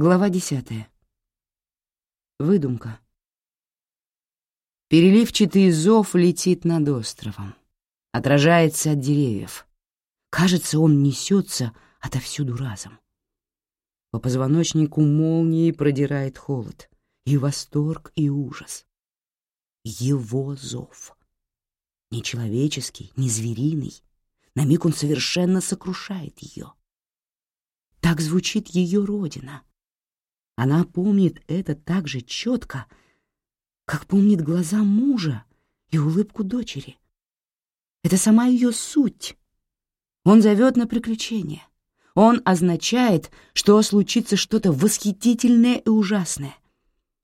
Глава десятая. Выдумка. Переливчатый зов летит над островом, отражается от деревьев. Кажется, он несется отовсюду разом. По позвоночнику молнией продирает холод, и восторг, и ужас. Его зов. Не человеческий, не звериный. На миг он совершенно сокрушает ее. Так звучит ее родина. Она помнит это так же четко, как помнит глаза мужа и улыбку дочери. Это сама ее суть. Он зовет на приключения. Он означает, что случится что-то восхитительное и ужасное.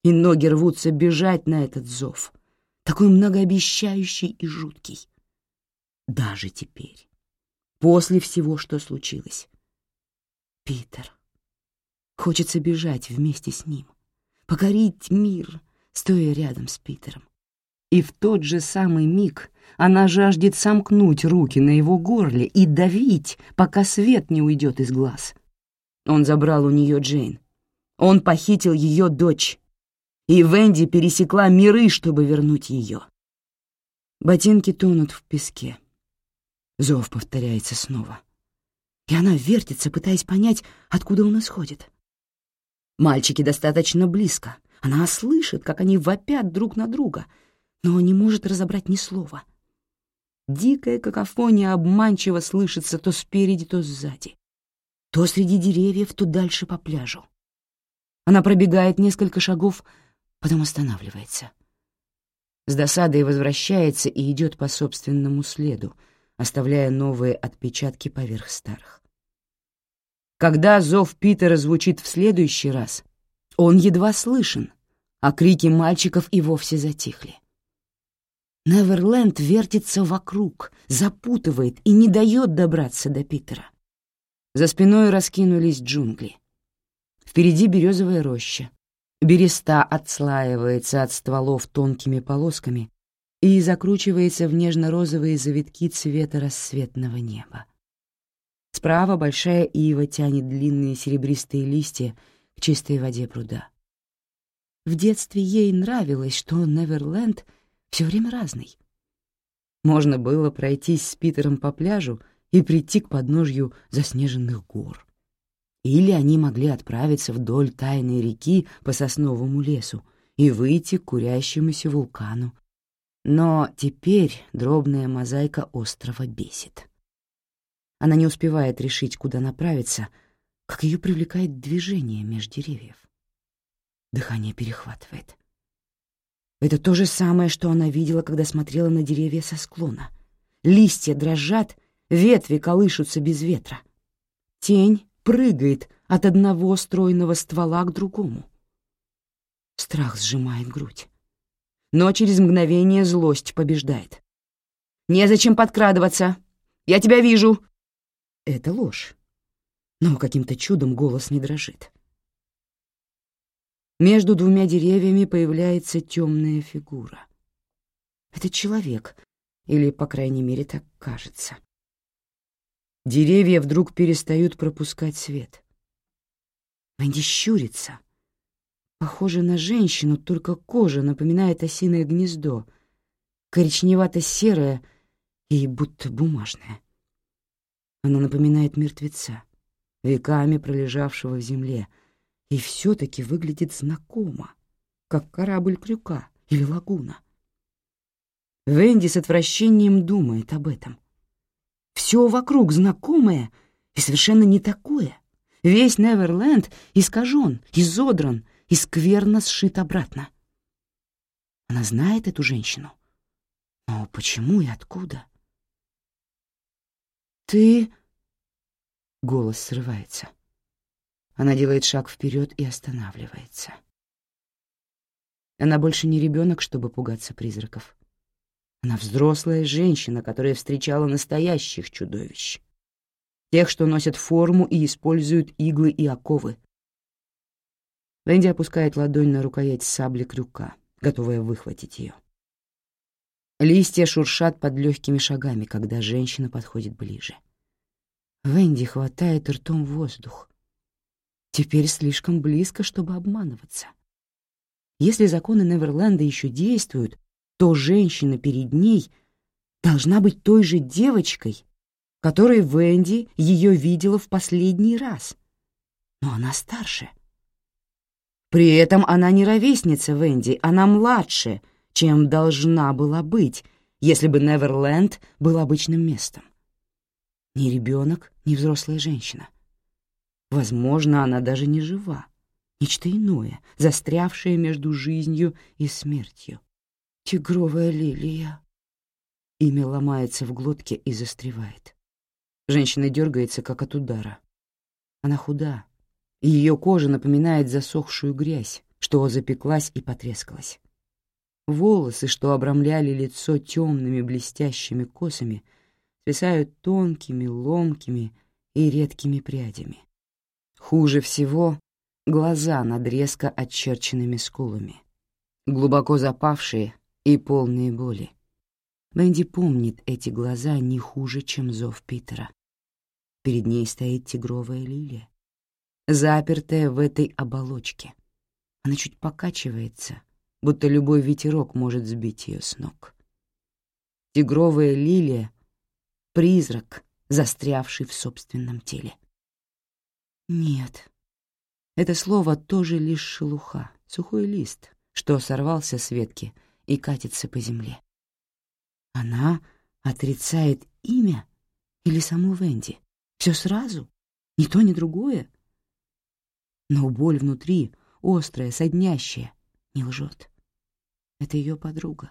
И ноги рвутся бежать на этот зов, такой многообещающий и жуткий. Даже теперь, после всего, что случилось. Питер. Хочется бежать вместе с ним, покорить мир, стоя рядом с Питером. И в тот же самый миг она жаждет сомкнуть руки на его горле и давить, пока свет не уйдет из глаз. Он забрал у нее Джейн. Он похитил ее дочь. И Венди пересекла миры, чтобы вернуть ее. Ботинки тонут в песке. Зов повторяется снова. И она вертится, пытаясь понять, откуда он исходит. Мальчики достаточно близко. Она слышит, как они вопят друг на друга, но не может разобрать ни слова — Дикая какофония обманчиво слышится то спереди, то сзади. То среди деревьев, то дальше по пляжу. Она пробегает несколько шагов, потом останавливается. С досадой возвращается и идет по собственному следу, оставляя новые отпечатки поверх старых. Когда зов Питера звучит в следующий раз, он едва слышен, а крики мальчиков и вовсе затихли. Неверленд вертится вокруг, запутывает и не дает добраться до Питера. За спиной раскинулись джунгли. Впереди березовая роща. Береста отслаивается от стволов тонкими полосками и закручивается в нежно-розовые завитки цвета рассветного неба. Справа большая ива тянет длинные серебристые листья к чистой воде пруда. В детстве ей нравилось, что Неверленд — все время разный. Можно было пройтись с Питером по пляжу и прийти к подножью заснеженных гор. Или они могли отправиться вдоль тайной реки по сосновому лесу и выйти к курящемуся вулкану. Но теперь дробная мозаика острова бесит. Она не успевает решить, куда направиться, как ее привлекает движение меж деревьев. Дыхание перехватывает. Это то же самое, что она видела, когда смотрела на деревья со склона. Листья дрожат, ветви колышутся без ветра. Тень прыгает от одного стройного ствола к другому. Страх сжимает грудь. Но через мгновение злость побеждает. «Незачем подкрадываться! Я тебя вижу!» Это ложь. Но каким-то чудом голос не дрожит. Между двумя деревьями появляется темная фигура. Это человек, или, по крайней мере, так кажется. Деревья вдруг перестают пропускать свет. Венди щурится. Похоже на женщину, только кожа напоминает осиное гнездо, коричневато-серая и будто бумажная. Она напоминает мертвеца, веками пролежавшего в земле — и все-таки выглядит знакомо, как корабль крюка или лагуна. Венди с отвращением думает об этом. Все вокруг знакомое и совершенно не такое. Весь Неверленд искажен, изодран и скверно сшит обратно. Она знает эту женщину. Но почему и откуда? «Ты...» — голос срывается. Она делает шаг вперед и останавливается. Она больше не ребенок, чтобы пугаться призраков. Она взрослая женщина, которая встречала настоящих чудовищ. Тех, что носят форму и используют иглы и оковы. Венди опускает ладонь на рукоять сабли крюка, готовая выхватить ее. Листья шуршат под легкими шагами, когда женщина подходит ближе. Венди хватает ртом воздух, теперь слишком близко, чтобы обманываться. Если законы Неверленда еще действуют, то женщина перед ней должна быть той же девочкой, которой Венди ее видела в последний раз. Но она старше. При этом она не ровесница Венди, она младше, чем должна была быть, если бы Неверленд был обычным местом. Ни ребенок, ни взрослая женщина. Возможно, она даже не жива. Нечто иное, застрявшее между жизнью и смертью. Тигровая лилия. Имя ломается в глотке и застревает. Женщина дергается, как от удара. Она худа, и ее кожа напоминает засохшую грязь, что запеклась и потрескалась. Волосы, что обрамляли лицо темными блестящими косами, свисают тонкими, ломкими и редкими прядями. Хуже всего — глаза над резко очерченными скулами, глубоко запавшие и полные боли. Мэнди помнит эти глаза не хуже, чем зов Питера. Перед ней стоит тигровая лилия, запертая в этой оболочке. Она чуть покачивается, будто любой ветерок может сбить ее с ног. Тигровая лилия — призрак, застрявший в собственном теле. Нет. Это слово тоже лишь шелуха, сухой лист, что сорвался с ветки и катится по земле. Она отрицает имя или саму Венди? Все сразу? Ни то, ни другое? Но боль внутри, острая, соднящая, не лжет. Это ее подруга.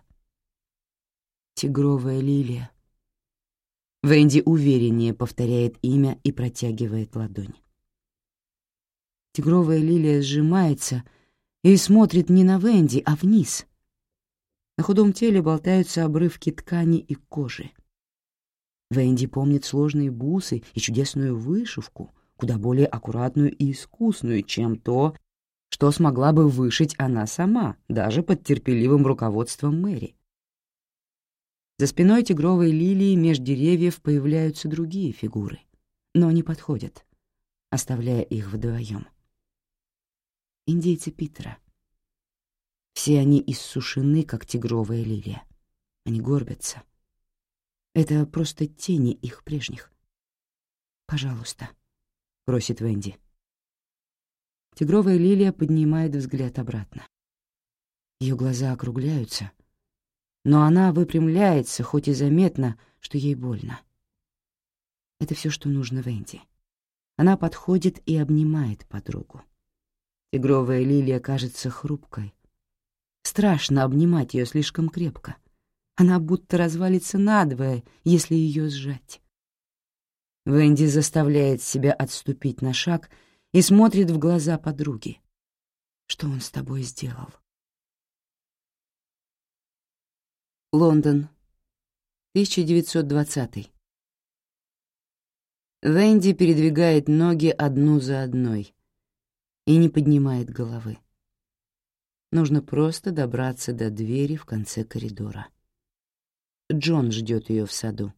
Тигровая лилия. Венди увереннее повторяет имя и протягивает ладонь. Тигровая лилия сжимается и смотрит не на Венди, а вниз. На худом теле болтаются обрывки ткани и кожи. Венди помнит сложные бусы и чудесную вышивку, куда более аккуратную и искусную, чем то, что смогла бы вышить она сама, даже под терпеливым руководством Мэри. За спиной тигровой лилии меж деревьев появляются другие фигуры, но не подходят, оставляя их вдвоем индейцы Питера. Все они иссушены, как тигровая лилия. Они горбятся. Это просто тени их прежних. «Пожалуйста», — просит Венди. Тигровая лилия поднимает взгляд обратно. Ее глаза округляются, но она выпрямляется, хоть и заметно, что ей больно. Это все, что нужно Венди. Она подходит и обнимает подругу. Тигровая лилия кажется хрупкой. Страшно обнимать ее слишком крепко. Она будто развалится надвое, если ее сжать. Венди заставляет себя отступить на шаг и смотрит в глаза подруги. Что он с тобой сделал? Лондон, 1920. Венди передвигает ноги одну за одной, и не поднимает головы. Нужно просто добраться до двери в конце коридора. Джон ждет ее в саду.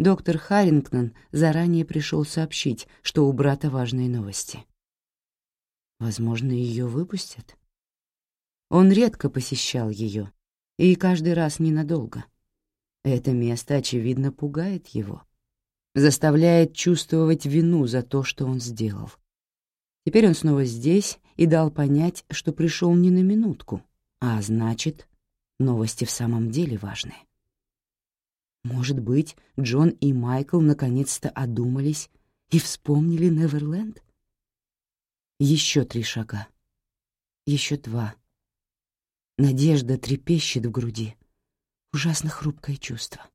Доктор Харрингтон заранее пришел сообщить, что у брата важные новости. Возможно, ее выпустят. Он редко посещал ее, и каждый раз ненадолго. Это место, очевидно, пугает его, заставляет чувствовать вину за то, что он сделал. Теперь он снова здесь и дал понять, что пришел не на минутку, а значит, новости в самом деле важны. Может быть, Джон и Майкл наконец-то одумались и вспомнили Неверленд? Еще три шага. Еще два. Надежда трепещет в груди. Ужасно хрупкое чувство.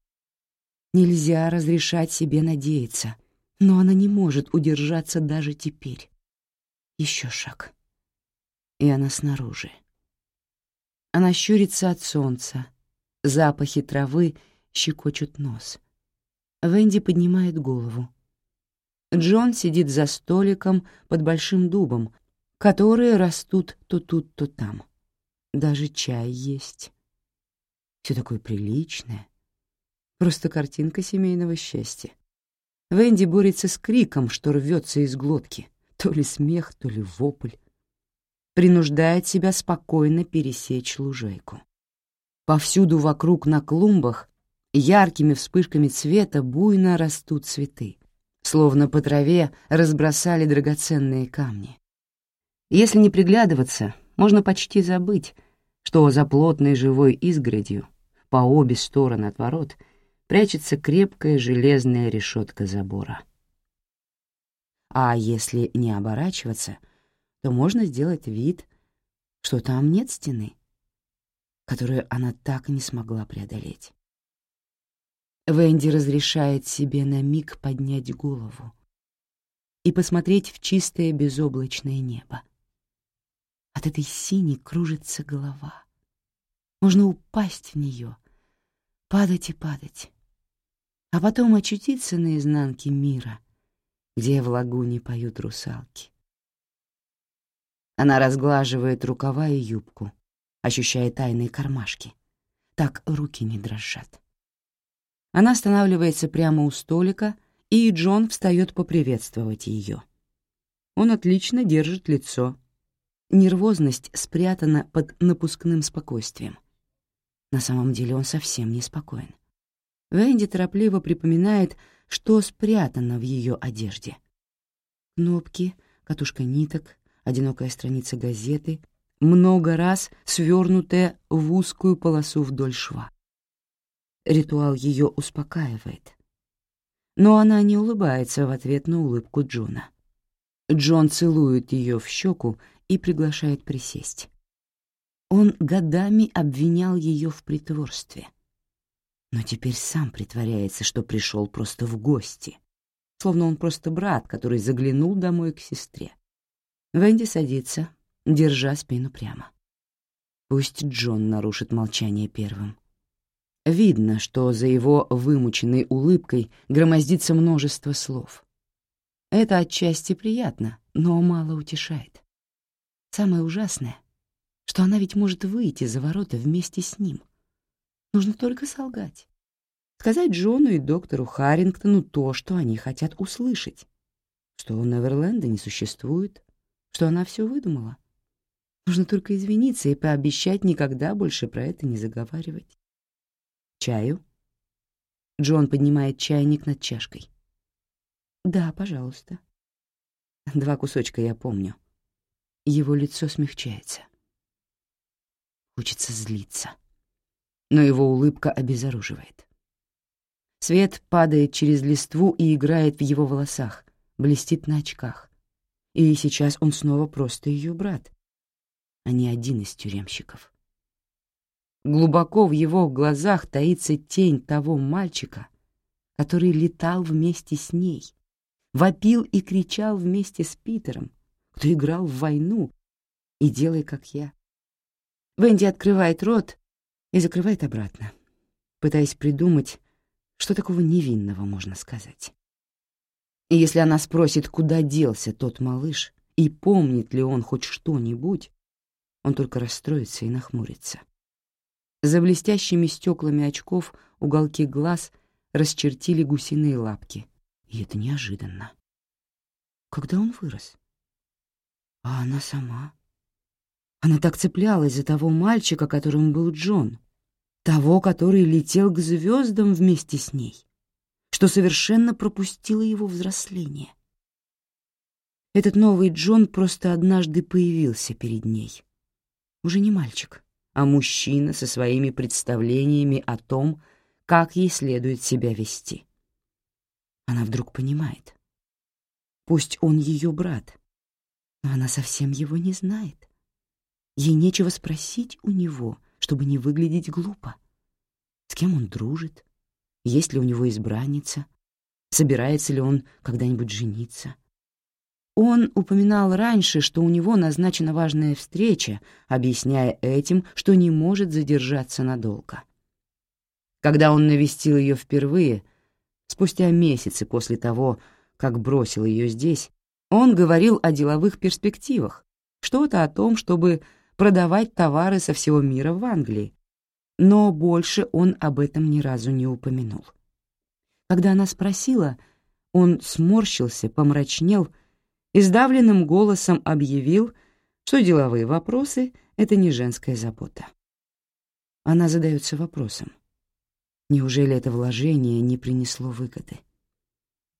Нельзя разрешать себе надеяться, но она не может удержаться даже теперь. Еще шаг. И она снаружи. Она щурится от солнца. Запахи травы щекочут нос. Венди поднимает голову. Джон сидит за столиком под большим дубом, которые растут то тут, то там. Даже чай есть. Все такое приличное. Просто картинка семейного счастья. Венди борется с криком, что рвется из глотки — то ли смех, то ли вопль, принуждает себя спокойно пересечь лужайку. Повсюду вокруг на клумбах яркими вспышками цвета буйно растут цветы, словно по траве разбросали драгоценные камни. Если не приглядываться, можно почти забыть, что за плотной живой изгородью по обе стороны от ворот прячется крепкая железная решетка забора. А если не оборачиваться, то можно сделать вид, что там нет стены, которую она так и не смогла преодолеть. Венди разрешает себе на миг поднять голову и посмотреть в чистое безоблачное небо. От этой синей кружится голова. Можно упасть в нее, падать и падать, а потом очутиться на изнанке мира, где в лагуне поют русалки. Она разглаживает рукава и юбку, ощущая тайные кармашки. Так руки не дрожат. Она останавливается прямо у столика, и Джон встает поприветствовать ее. Он отлично держит лицо. Нервозность спрятана под напускным спокойствием. На самом деле он совсем не спокоен. Венди торопливо припоминает, что спрятано в ее одежде. Кнопки, катушка ниток, одинокая страница газеты, много раз свернутая в узкую полосу вдоль шва. Ритуал ее успокаивает. Но она не улыбается в ответ на улыбку Джона. Джон целует ее в щеку и приглашает присесть. Он годами обвинял ее в притворстве. Но теперь сам притворяется, что пришел просто в гости, словно он просто брат, который заглянул домой к сестре. Венди садится, держа спину прямо. Пусть Джон нарушит молчание первым. Видно, что за его вымученной улыбкой громоздится множество слов. Это отчасти приятно, но мало утешает. Самое ужасное, что она ведь может выйти за ворота вместе с ним. Нужно только солгать. Сказать Джону и доктору Харрингтону то, что они хотят услышать. Что Неверленда не существует, что она все выдумала. Нужно только извиниться и пообещать никогда больше про это не заговаривать. «Чаю?» Джон поднимает чайник над чашкой. «Да, пожалуйста». Два кусочка я помню. Его лицо смягчается. Хочется злиться. Но его улыбка обезоруживает. Свет падает через листву и играет в его волосах, блестит на очках. И сейчас он снова просто ее брат, а не один из тюремщиков. Глубоко в его глазах таится тень того мальчика, который летал вместе с ней, вопил и кричал вместе с Питером, кто играл в войну и делай, как я. Венди открывает рот и закрывает обратно, пытаясь придумать, что такого невинного можно сказать. И если она спросит, куда делся тот малыш и помнит ли он хоть что-нибудь, он только расстроится и нахмурится. За блестящими стеклами очков уголки глаз расчертили гусиные лапки. И это неожиданно. Когда он вырос? А она сама? Она так цеплялась за того мальчика, которым был Джон, того, который летел к звездам вместе с ней, что совершенно пропустила его взросление. Этот новый Джон просто однажды появился перед ней. Уже не мальчик, а мужчина со своими представлениями о том, как ей следует себя вести. Она вдруг понимает. Пусть он ее брат, но она совсем его не знает. Ей нечего спросить у него, чтобы не выглядеть глупо. С кем он дружит? Есть ли у него избранница? Собирается ли он когда-нибудь жениться? Он упоминал раньше, что у него назначена важная встреча, объясняя этим, что не может задержаться надолго. Когда он навестил ее впервые, спустя месяцы после того, как бросил ее здесь, он говорил о деловых перспективах, что-то о том, чтобы продавать товары со всего мира в Англии, но больше он об этом ни разу не упомянул. Когда она спросила, он сморщился, помрачнел и сдавленным голосом объявил, что деловые вопросы — это не женская забота. Она задается вопросом, неужели это вложение не принесло выгоды?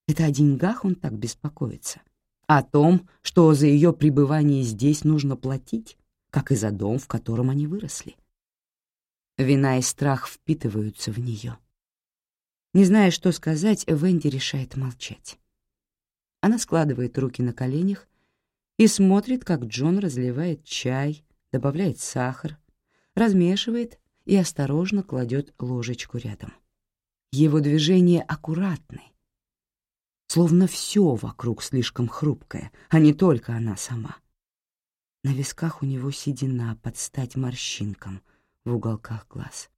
Это о деньгах он так беспокоится? О том, что за ее пребывание здесь нужно платить, как и за дом, в котором они выросли? Вина и страх впитываются в нее. Не зная, что сказать, Венди решает молчать. Она складывает руки на коленях и смотрит, как Джон разливает чай, добавляет сахар, размешивает и осторожно кладет ложечку рядом. Его движения аккуратны, словно все вокруг слишком хрупкое, а не только она сама. На висках у него седина под стать морщинкам — в уголках глаз.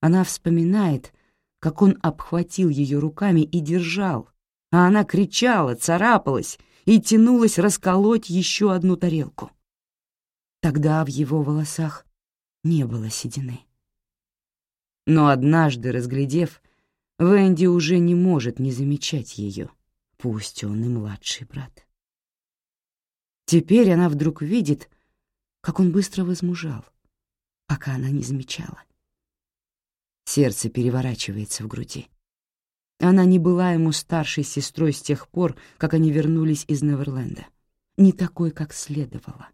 Она вспоминает, как он обхватил ее руками и держал, а она кричала, царапалась и тянулась расколоть еще одну тарелку. Тогда в его волосах не было седины. Но однажды, разглядев, Венди уже не может не замечать ее, пусть он и младший брат. Теперь она вдруг видит, как он быстро возмужал, пока она не замечала. Сердце переворачивается в груди. Она не была ему старшей сестрой с тех пор, как они вернулись из Неверленда. Не такой, как следовало.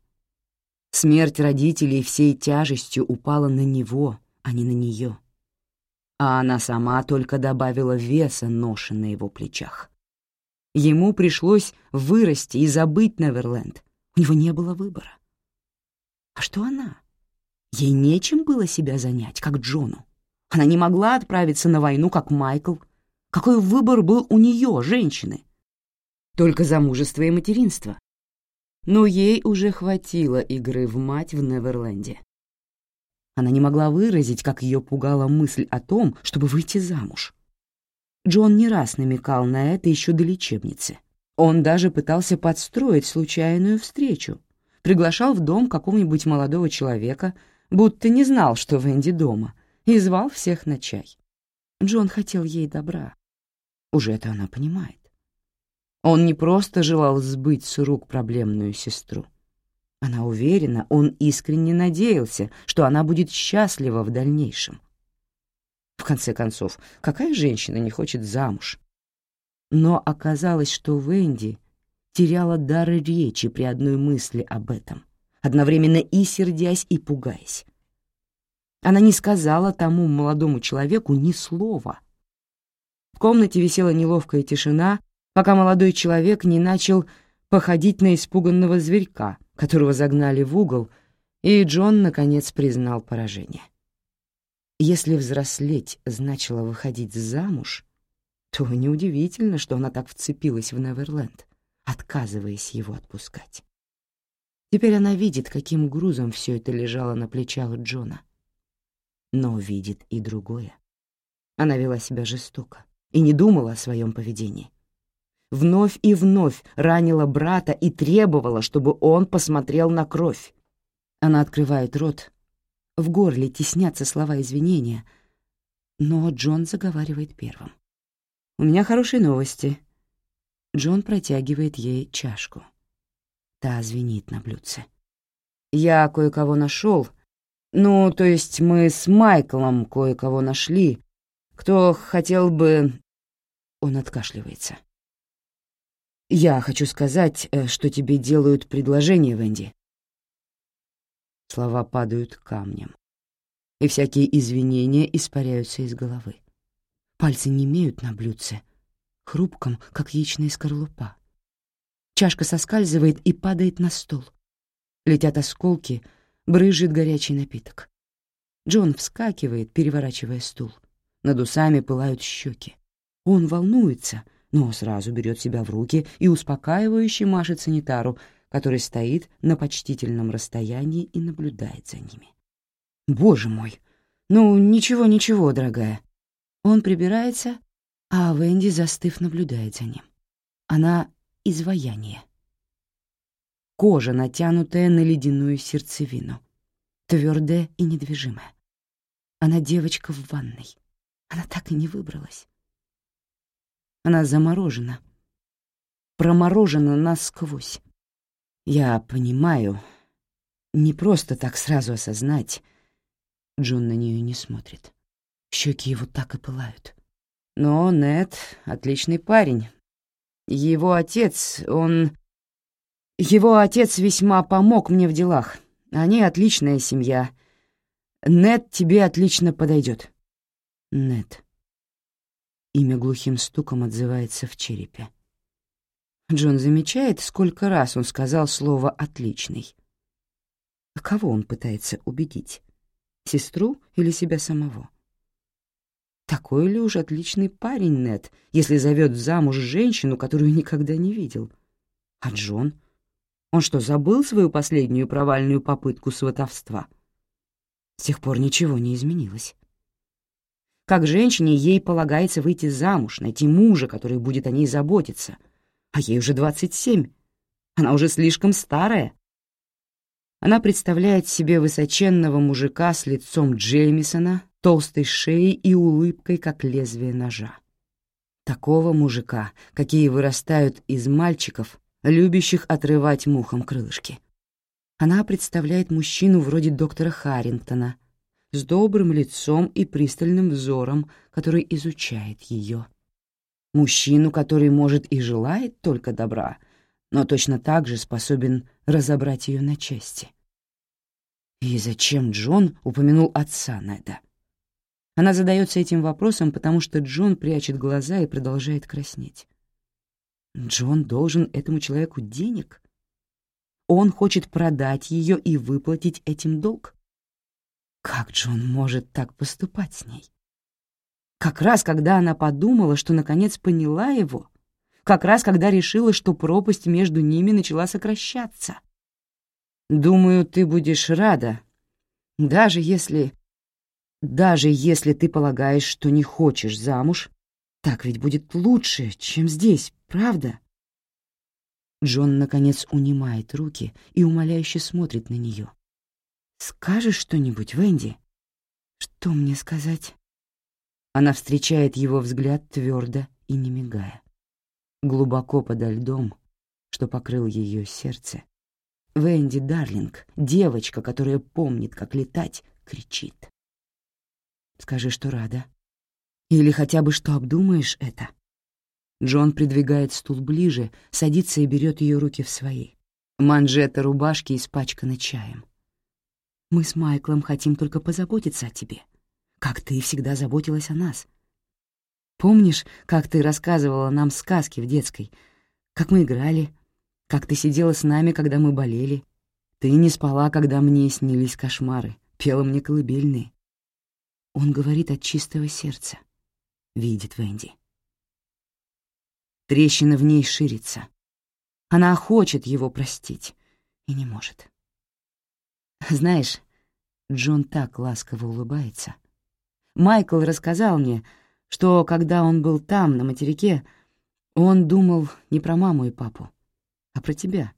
Смерть родителей всей тяжестью упала на него, а не на нее. А она сама только добавила веса ноши на его плечах. Ему пришлось вырасти и забыть Неверленд. У него не было выбора. А что она? Ей нечем было себя занять, как Джону. Она не могла отправиться на войну, как Майкл. Какой выбор был у нее, женщины? Только замужество и материнство. Но ей уже хватило игры в мать в Неверленде. Она не могла выразить, как ее пугала мысль о том, чтобы выйти замуж. Джон не раз намекал на это еще до лечебницы. Он даже пытался подстроить случайную встречу, приглашал в дом какого-нибудь молодого человека, будто не знал, что Венди дома, и звал всех на чай. Джон хотел ей добра. Уже это она понимает. Он не просто желал сбыть с рук проблемную сестру. Она уверена, он искренне надеялся, что она будет счастлива в дальнейшем. В конце концов, какая женщина не хочет замуж? Но оказалось, что Венди теряла дар речи при одной мысли об этом одновременно и сердясь, и пугаясь. Она не сказала тому молодому человеку ни слова. В комнате висела неловкая тишина, пока молодой человек не начал походить на испуганного зверька, которого загнали в угол, и Джон, наконец, признал поражение. Если взрослеть значило выходить замуж, то неудивительно, что она так вцепилась в Неверленд, отказываясь его отпускать. Теперь она видит, каким грузом все это лежало на плечах Джона. Но видит и другое. Она вела себя жестоко и не думала о своем поведении. Вновь и вновь ранила брата и требовала, чтобы он посмотрел на кровь. Она открывает рот, в горле теснятся слова извинения, но Джон заговаривает первым. «У меня хорошие новости». Джон протягивает ей чашку. Та звенит на блюдце. «Я кое-кого нашел. Ну, то есть мы с Майклом кое-кого нашли. Кто хотел бы...» Он откашливается. «Я хочу сказать, э, что тебе делают предложение, Венди». Слова падают камнем, и всякие извинения испаряются из головы. Пальцы не имеют на блюдце, хрупком, как яичная скорлупа. Чашка соскальзывает и падает на стол. Летят осколки, брызжет горячий напиток. Джон вскакивает, переворачивая стул. Над усами пылают щеки. Он волнуется, но сразу берет себя в руки и успокаивающе машет санитару, который стоит на почтительном расстоянии и наблюдает за ними. «Боже мой! Ну, ничего-ничего, дорогая». Он прибирается, а Венди, застыв, наблюдает за ним. Она изваяние. Кожа, натянутая на ледяную сердцевину, твердая и недвижимая. Она девочка в ванной. Она так и не выбралась. Она заморожена. проморожена насквозь. Я понимаю, не просто так сразу осознать. Джон на нее не смотрит. Щеки его так и пылают. Но Нед — отличный парень. Его отец, он... Его отец весьма помог мне в делах. Они отличная семья. Нед тебе отлично подойдет. Нед. Имя глухим стуком отзывается в черепе. Джон замечает, сколько раз он сказал слово «отличный». А кого он пытается убедить? Сестру или себя самого? Такой ли уж отличный парень Нед, если зовет замуж женщину, которую никогда не видел? А Джон? Он что, забыл свою последнюю провальную попытку сватовства? С тех пор ничего не изменилось. Как женщине ей полагается выйти замуж, найти мужа, который будет о ней заботиться. А ей уже 27. Она уже слишком старая. Она представляет себе высоченного мужика с лицом Джеймисона, толстой шеей и улыбкой, как лезвие ножа. Такого мужика, какие вырастают из мальчиков, любящих отрывать мухам крылышки. Она представляет мужчину вроде доктора Харрингтона, с добрым лицом и пристальным взором, который изучает ее. Мужчину, который, может, и желает только добра, но точно так же способен разобрать ее на части. И зачем Джон упомянул отца Неда? Она задается этим вопросом, потому что Джон прячет глаза и продолжает краснеть. Джон должен этому человеку денег? Он хочет продать ее и выплатить этим долг? Как Джон может так поступать с ней? Как раз когда она подумала, что наконец поняла его, как раз когда решила, что пропасть между ними начала сокращаться. «Думаю, ты будешь рада, даже если даже если ты полагаешь, что не хочешь замуж, так ведь будет лучше, чем здесь, правда?» Джон, наконец, унимает руки и умоляюще смотрит на нее. «Скажешь что-нибудь, Венди?» «Что мне сказать?» Она встречает его взгляд твердо и не мигая. Глубоко подо льдом, что покрыл ее сердце, Венди Дарлинг, девочка, которая помнит, как летать, кричит. Скажи, что рада. Или хотя бы, что обдумаешь это. Джон придвигает стул ближе, садится и берет ее руки в свои. Манжета рубашки испачканы чаем. Мы с Майклом хотим только позаботиться о тебе, как ты всегда заботилась о нас. Помнишь, как ты рассказывала нам сказки в детской, как мы играли, как ты сидела с нами, когда мы болели? Ты не спала, когда мне снились кошмары, пела мне колыбельные. Он говорит от чистого сердца. Видит Венди. Трещина в ней ширится. Она хочет его простить и не может. Знаешь, Джон так ласково улыбается. Майкл рассказал мне, что когда он был там, на материке, он думал не про маму и папу, а про тебя.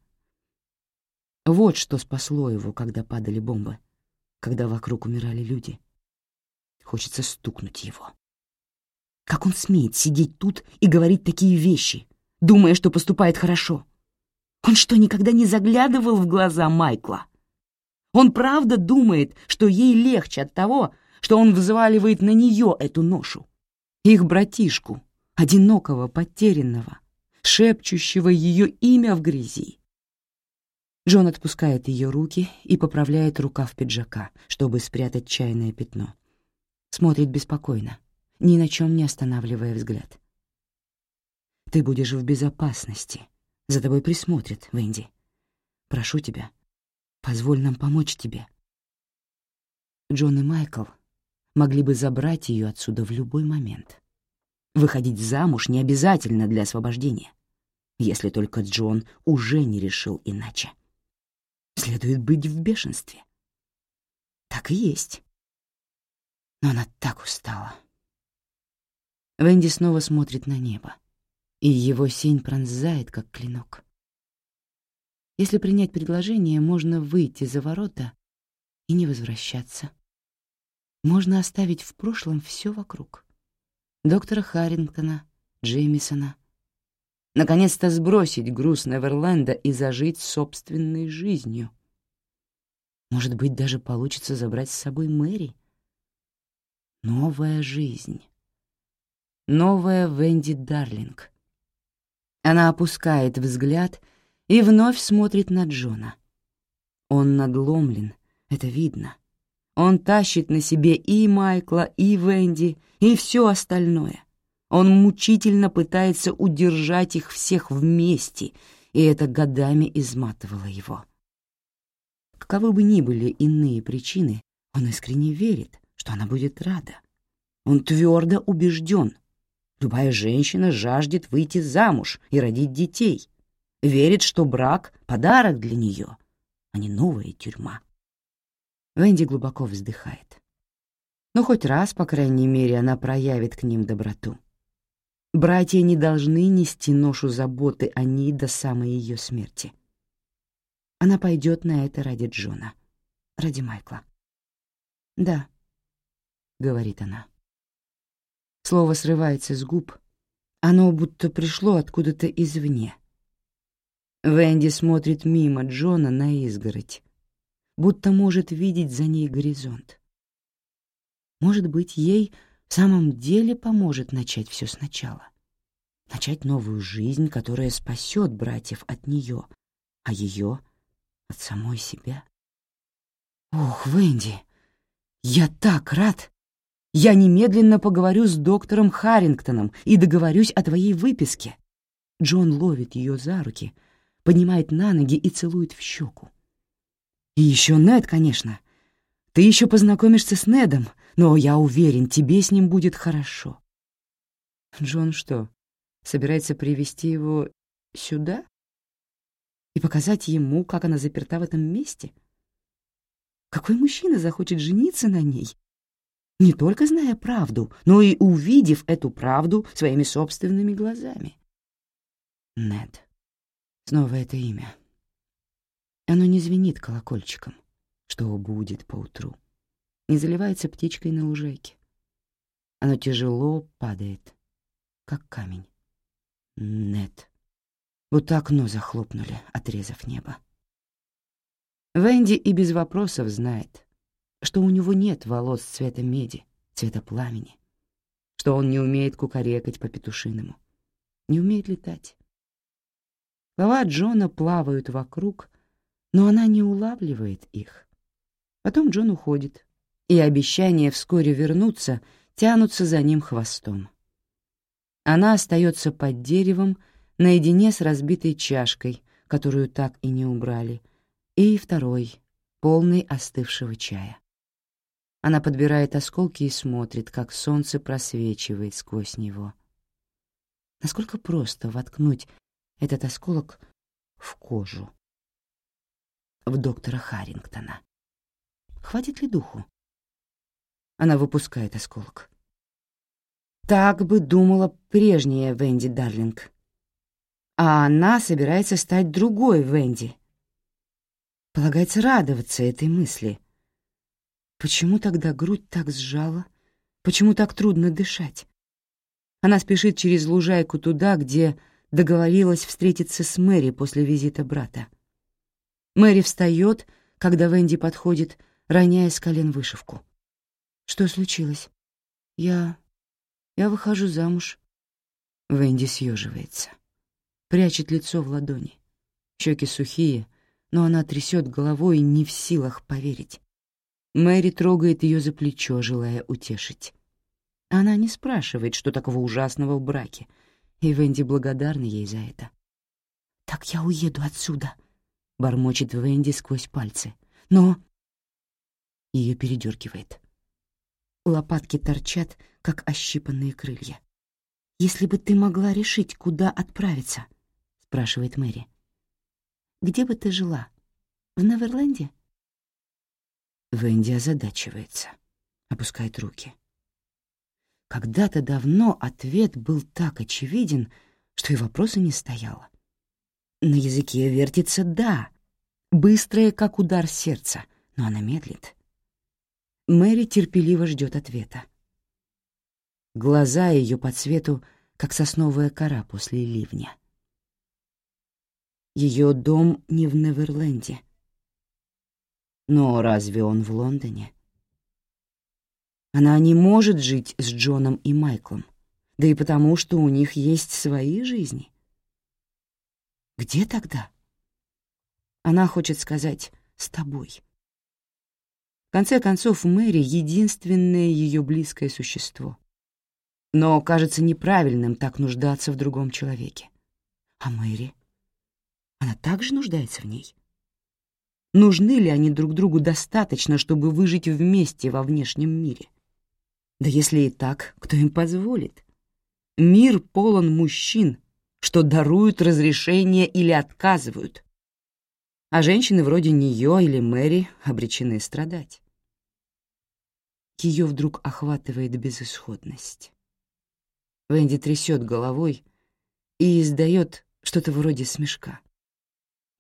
Вот что спасло его, когда падали бомбы, когда вокруг умирали люди. Хочется стукнуть его. Как он смеет сидеть тут и говорить такие вещи, думая, что поступает хорошо? Он что, никогда не заглядывал в глаза Майкла? Он правда думает, что ей легче от того, что он взваливает на нее эту ношу? Их братишку, одинокого, потерянного, шепчущего ее имя в грязи. Джон отпускает ее руки и поправляет рукав пиджака, чтобы спрятать чайное пятно. Смотрит беспокойно, ни на чем не останавливая взгляд. «Ты будешь в безопасности. За тобой присмотрят, Венди. Прошу тебя, позволь нам помочь тебе». Джон и Майкл могли бы забрать ее отсюда в любой момент. Выходить замуж не обязательно для освобождения, если только Джон уже не решил иначе. Следует быть в бешенстве. Так и есть но она так устала. Венди снова смотрит на небо, и его сень пронзает, как клинок. Если принять предложение, можно выйти за ворота и не возвращаться. Можно оставить в прошлом все вокруг. Доктора Харрингтона, Джеймисона, Наконец-то сбросить груз Неверленда и зажить собственной жизнью. Может быть, даже получится забрать с собой Мэри? Новая жизнь. Новая Венди Дарлинг. Она опускает взгляд и вновь смотрит на Джона. Он надломлен, это видно. Он тащит на себе и Майкла, и Венди, и все остальное. Он мучительно пытается удержать их всех вместе, и это годами изматывало его. Каковы бы ни были иные причины, он искренне верит, что она будет рада. Он твердо убежден. Любая женщина жаждет выйти замуж и родить детей. Верит, что брак — подарок для нее, а не новая тюрьма. Венди глубоко вздыхает. Но хоть раз, по крайней мере, она проявит к ним доброту. Братья не должны нести ношу заботы о ней до самой ее смерти. Она пойдет на это ради Джона, ради Майкла. «Да», — говорит она. Слово срывается с губ, оно будто пришло откуда-то извне. Венди смотрит мимо Джона на изгородь, будто может видеть за ней горизонт. Может быть, ей в самом деле поможет начать все сначала. Начать новую жизнь, которая спасет братьев от нее, а ее — от самой себя. Ох, Венди, я так рад! Я немедленно поговорю с доктором Харрингтоном и договорюсь о твоей выписке. Джон ловит ее за руки, поднимает на ноги и целует в щеку. И еще Нед, конечно. Ты еще познакомишься с Недом, но я уверен, тебе с ним будет хорошо. Джон что, собирается привести его сюда? И показать ему, как она заперта в этом месте? Какой мужчина захочет жениться на ней, не только зная правду, но и увидев эту правду своими собственными глазами? Нед. Снова это имя. Оно не звенит колокольчиком, что будет поутру не заливается птичкой на лужайке. Оно тяжело падает, как камень. Нет. Вот окно захлопнули, отрезав небо. Венди и без вопросов знает, что у него нет волос цвета меди, цвета пламени, что он не умеет кукарекать по-петушиному, не умеет летать. Слова Джона плавают вокруг, но она не улавливает их. Потом Джон уходит, и обещания вскоре вернуться тянутся за ним хвостом. Она остается под деревом наедине с разбитой чашкой, которую так и не убрали, и второй, полный остывшего чая. Она подбирает осколки и смотрит, как солнце просвечивает сквозь него. Насколько просто воткнуть этот осколок в кожу. В доктора Харрингтона. Хватит ли духу? Она выпускает осколок. Так бы думала прежняя Венди Дарлинг. А она собирается стать другой Венди. Полагается радоваться этой мысли. Почему тогда грудь так сжала? Почему так трудно дышать? Она спешит через лужайку туда, где договорилась встретиться с Мэри после визита брата. Мэри встает, когда Венди подходит, роняя с колен вышивку. Что случилось? Я... я выхожу замуж. Венди съеживается, прячет лицо в ладони. Щеки сухие, но она трясет головой, не в силах поверить. Мэри трогает ее за плечо, желая утешить. Она не спрашивает, что такого ужасного в браке, и Венди благодарна ей за это. «Так я уеду отсюда», — бормочет Венди сквозь пальцы. «Но...» Ее передергивает. Лопатки торчат, как ощипанные крылья. «Если бы ты могла решить, куда отправиться?» — спрашивает Мэри. «Где бы ты жила? В Неверленде?» Венди озадачивается, опускает руки. Когда-то давно ответ был так очевиден, что и вопроса не стояло. На языке вертится «да», быстрое, как удар сердца, но она медлит — Мэри терпеливо ждет ответа. Глаза ее по цвету, как сосновая кора после ливня. Ее дом не в Неверленде. Но разве он в Лондоне? Она не может жить с Джоном и Майклом, да и потому, что у них есть свои жизни. Где тогда? Она хочет сказать «с тобой». В конце концов, Мэри — единственное ее близкое существо. Но кажется неправильным так нуждаться в другом человеке. А Мэри? Она также нуждается в ней. Нужны ли они друг другу достаточно, чтобы выжить вместе во внешнем мире? Да если и так, кто им позволит? Мир полон мужчин, что даруют разрешение или отказывают, а женщины вроде нее или Мэри обречены страдать. Ее вдруг охватывает безысходность. Венди трясет головой и издает что-то вроде смешка.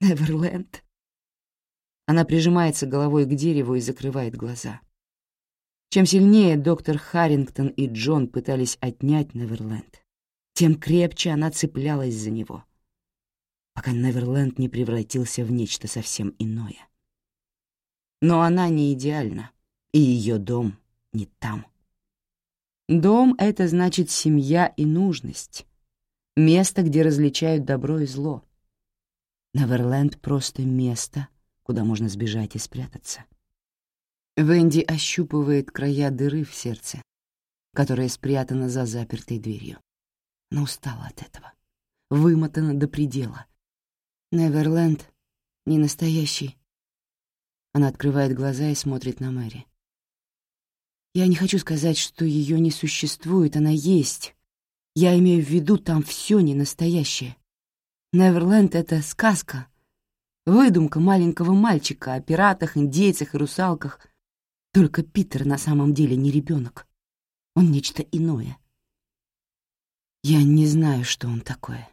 «Неверленд». Она прижимается головой к дереву и закрывает глаза. Чем сильнее доктор Харрингтон и Джон пытались отнять Неверленд, тем крепче она цеплялась за него — пока Неверленд не превратился в нечто совсем иное. Но она не идеальна, и ее дом не там. Дом — это значит семья и нужность, место, где различают добро и зло. Неверленд — просто место, куда можно сбежать и спрятаться. Венди ощупывает края дыры в сердце, которая спрятана за запертой дверью. Но устала от этого, вымотана до предела, Неверленд не настоящий. Она открывает глаза и смотрит на Мэри. Я не хочу сказать, что ее не существует, она есть. Я имею в виду, там все не настоящее. Неверленд — это сказка, выдумка маленького мальчика о пиратах, индейцах и русалках. Только Питер на самом деле не ребенок. Он нечто иное. Я не знаю, что он такое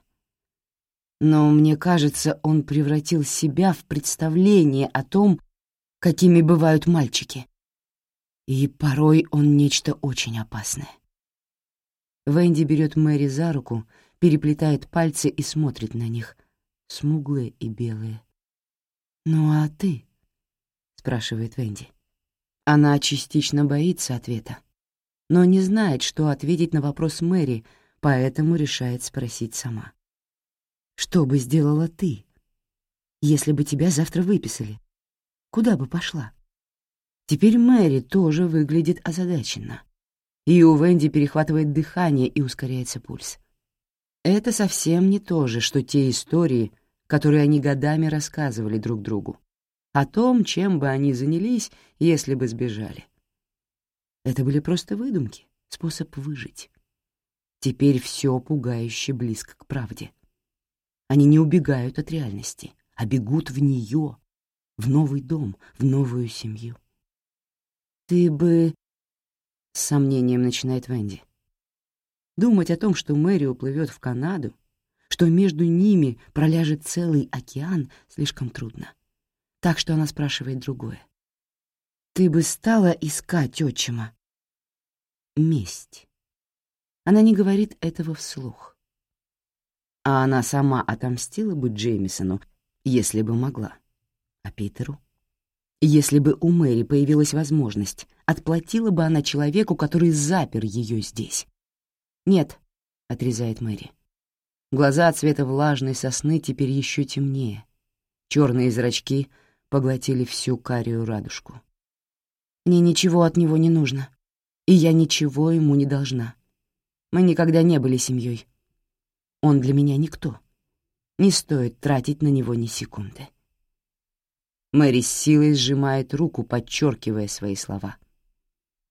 но мне кажется, он превратил себя в представление о том, какими бывают мальчики. И порой он нечто очень опасное. Венди берет Мэри за руку, переплетает пальцы и смотрит на них, смуглые и белые. «Ну а ты?» — спрашивает Венди. Она частично боится ответа, но не знает, что ответить на вопрос Мэри, поэтому решает спросить сама. Что бы сделала ты, если бы тебя завтра выписали? Куда бы пошла? Теперь Мэри тоже выглядит озадаченно. И у Венди перехватывает дыхание и ускоряется пульс. Это совсем не то же, что те истории, которые они годами рассказывали друг другу, о том, чем бы они занялись, если бы сбежали. Это были просто выдумки, способ выжить. Теперь все пугающе близко к правде. Они не убегают от реальности, а бегут в нее, в новый дом, в новую семью. «Ты бы...» — с сомнением начинает Венди. Думать о том, что Мэри уплывет в Канаду, что между ними проляжет целый океан, слишком трудно. Так что она спрашивает другое. «Ты бы стала искать отчима?» Месть. Она не говорит этого вслух а она сама отомстила бы Джеймисону, если бы могла. А Питеру? Если бы у Мэри появилась возможность, отплатила бы она человеку, который запер ее здесь. «Нет», — отрезает Мэри. Глаза цвета влажной сосны теперь еще темнее. Черные зрачки поглотили всю карию радужку. «Мне ничего от него не нужно, и я ничего ему не должна. Мы никогда не были семьей. Он для меня никто. Не стоит тратить на него ни секунды. Мэри с силой сжимает руку, подчеркивая свои слова.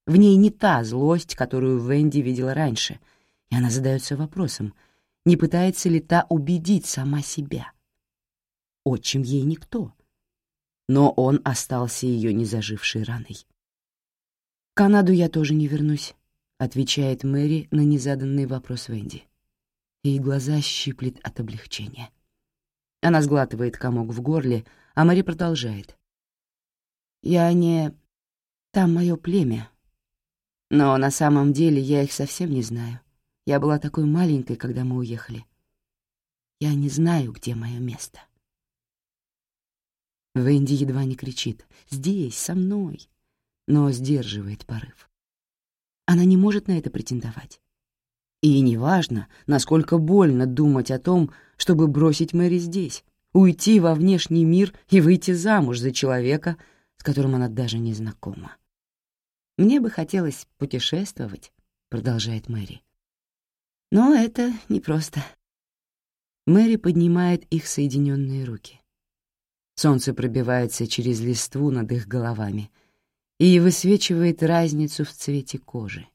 В ней не та злость, которую Венди видела раньше, и она задается вопросом, не пытается ли та убедить сама себя. Отчим ей никто, но он остался ее незажившей раной. «В Канаду я тоже не вернусь», — отвечает Мэри на незаданный вопрос Венди и глаза щиплет от облегчения. Она сглатывает комок в горле, а Мари продолжает. «Я не... Там мое племя. Но на самом деле я их совсем не знаю. Я была такой маленькой, когда мы уехали. Я не знаю, где мое место». Венди едва не кричит «Здесь, со мной!», но сдерживает порыв. Она не может на это претендовать. И неважно, насколько больно думать о том, чтобы бросить Мэри здесь, уйти во внешний мир и выйти замуж за человека, с которым она даже не знакома. «Мне бы хотелось путешествовать», — продолжает Мэри. «Но это непросто». Мэри поднимает их соединенные руки. Солнце пробивается через листву над их головами и высвечивает разницу в цвете кожи.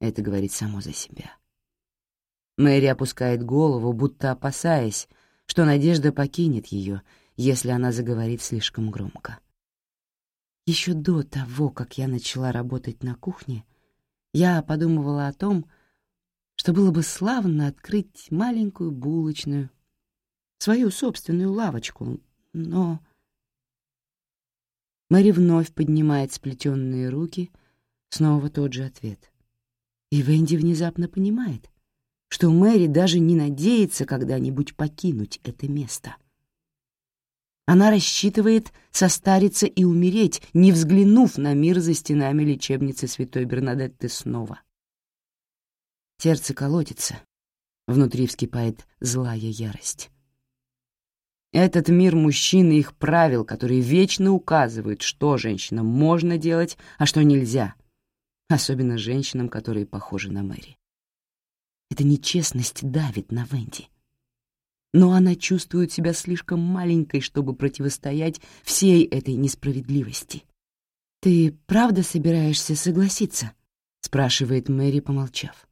Это говорит само за себя. Мэри опускает голову, будто опасаясь, что Надежда покинет ее, если она заговорит слишком громко. Еще до того, как я начала работать на кухне, я подумывала о том, что было бы славно открыть маленькую булочную, свою собственную лавочку, но... Мэри вновь поднимает сплетенные руки, снова тот же ответ. И Венди внезапно понимает, что Мэри даже не надеется когда-нибудь покинуть это место. Она рассчитывает состариться и умереть, не взглянув на мир за стенами лечебницы святой Бернадетты снова. Сердце колотится, внутри вскипает злая ярость. Этот мир мужчин и их правил, которые вечно указывают, что женщинам можно делать, а что нельзя, особенно женщинам, которые похожи на Мэри. Эта нечестность давит на Венди. Но она чувствует себя слишком маленькой, чтобы противостоять всей этой несправедливости. «Ты правда собираешься согласиться?» — спрашивает Мэри, помолчав.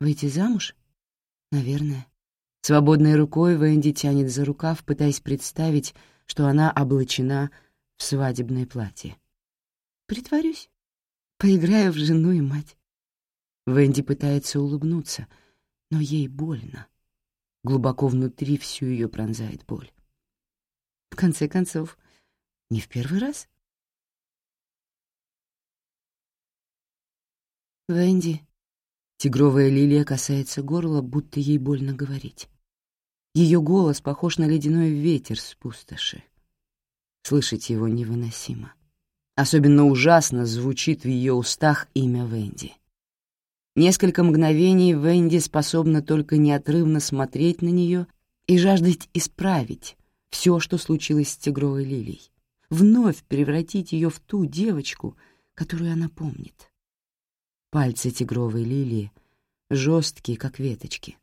«Выйти замуж? Наверное». Свободной рукой Венди тянет за рукав, пытаясь представить, что она облачена в свадебное платье. «Притворюсь. Поиграю в жену и мать. Венди пытается улыбнуться, но ей больно. Глубоко внутри всю ее пронзает боль. В конце концов, не в первый раз. «Венди», Тигровая лилия касается горла, будто ей больно говорить. Ее голос похож на ледяной ветер с пустоши. Слышать его невыносимо. Особенно ужасно звучит в ее устах имя Венди. Несколько мгновений Венди способна только неотрывно смотреть на нее и жаждать исправить все, что случилось с тигровой лилией, вновь превратить ее в ту девочку, которую она помнит. Пальцы тигровой лилии, жесткие, как веточки,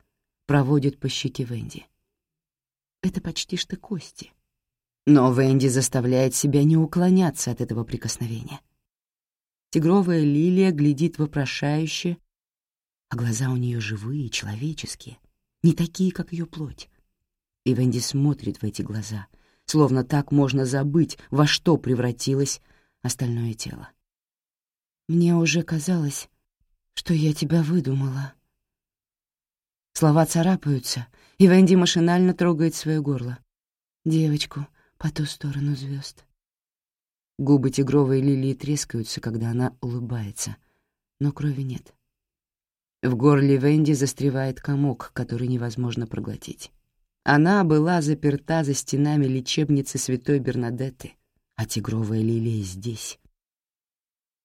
проводят по щеке Венди. Это почти что кости. Но Венди заставляет себя не уклоняться от этого прикосновения. Тигровая лилия глядит вопрошающе а глаза у нее живые, человеческие, не такие, как ее плоть. И Венди смотрит в эти глаза, словно так можно забыть, во что превратилось остальное тело. «Мне уже казалось, что я тебя выдумала». Слова царапаются, и Венди машинально трогает свое горло. Девочку по ту сторону звезд. Губы тигровой лилии трескаются, когда она улыбается, но крови нет. В горле Венди застревает комок, который невозможно проглотить. Она была заперта за стенами лечебницы святой Бернадетты, а тигровая лилия здесь.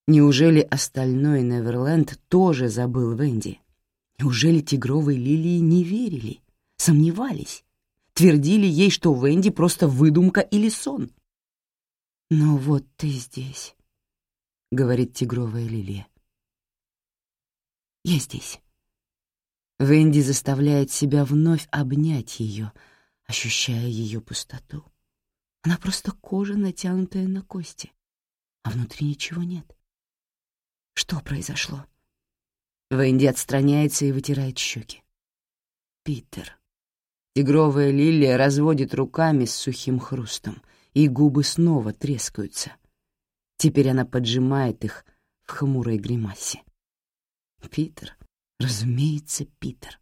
Неужели остальной Неверленд тоже забыл Венди? Неужели тигровой лилии не верили, сомневались, твердили ей, что Венди просто выдумка или сон? «Но вот ты здесь», — говорит тигровая лилия. Я здесь. Венди заставляет себя вновь обнять ее, ощущая ее пустоту. Она просто кожа, натянутая на кости, а внутри ничего нет. Что произошло? Венди отстраняется и вытирает щеки. Питер. Тигровая лилия разводит руками с сухим хрустом, и губы снова трескаются. Теперь она поджимает их в хмурой гримасе. Питер. Разумеется, Питер.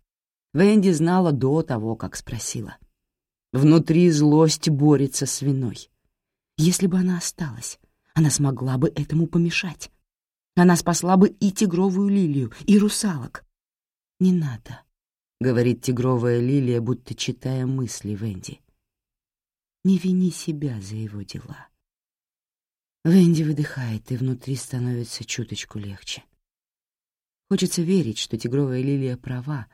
Венди знала до того, как спросила. Внутри злость борется с виной. Если бы она осталась, она смогла бы этому помешать. Она спасла бы и тигровую лилию, и русалок. «Не надо», — говорит тигровая лилия, будто читая мысли Венди. Не вини себя за его дела. Венди выдыхает, и внутри становится чуточку легче. Хочется верить, что тигровая лилия права,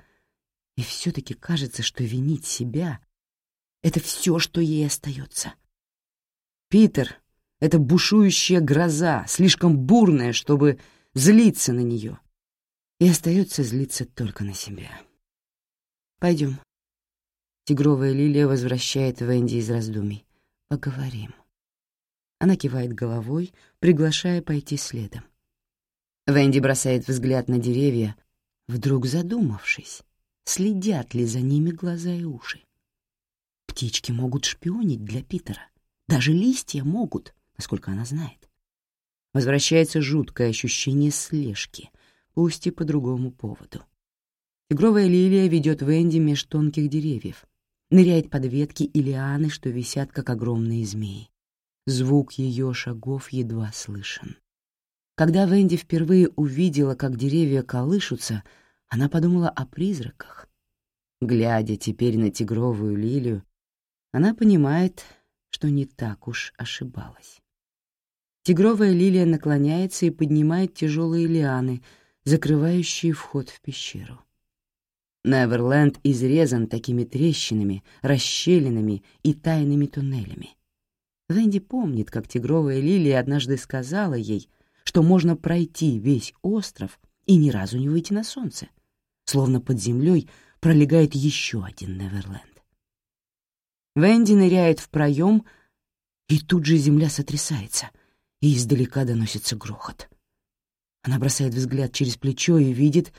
и все-таки кажется, что винить себя — это все, что ей остается. Питер — это бушующая гроза, слишком бурная, чтобы злиться на нее, и остается злиться только на себя. Пойдем. Тигровая лилия возвращает Венди из раздумий. Поговорим. Она кивает головой, приглашая пойти следом. Венди бросает взгляд на деревья, вдруг задумавшись, следят ли за ними глаза и уши. Птички могут шпионить для Питера. Даже листья могут, насколько она знает. Возвращается жуткое ощущение слежки, пусть и по другому поводу. Тигровая лилия ведет Венди меж тонких деревьев, ныряет под ветки и лианы, что висят, как огромные змеи. Звук ее шагов едва слышен. Когда Венди впервые увидела, как деревья колышутся, она подумала о призраках. Глядя теперь на тигровую лилию, она понимает, что не так уж ошибалась. Тигровая лилия наклоняется и поднимает тяжелые лианы, закрывающие вход в пещеру. Неверленд изрезан такими трещинами, расщелинами и тайными туннелями. Венди помнит, как тигровая лилия однажды сказала ей, что можно пройти весь остров и ни разу не выйти на солнце, словно под землей пролегает еще один Неверленд. Венди ныряет в проем, и тут же земля сотрясается — и издалека доносится грохот. Она бросает взгляд через плечо и видит,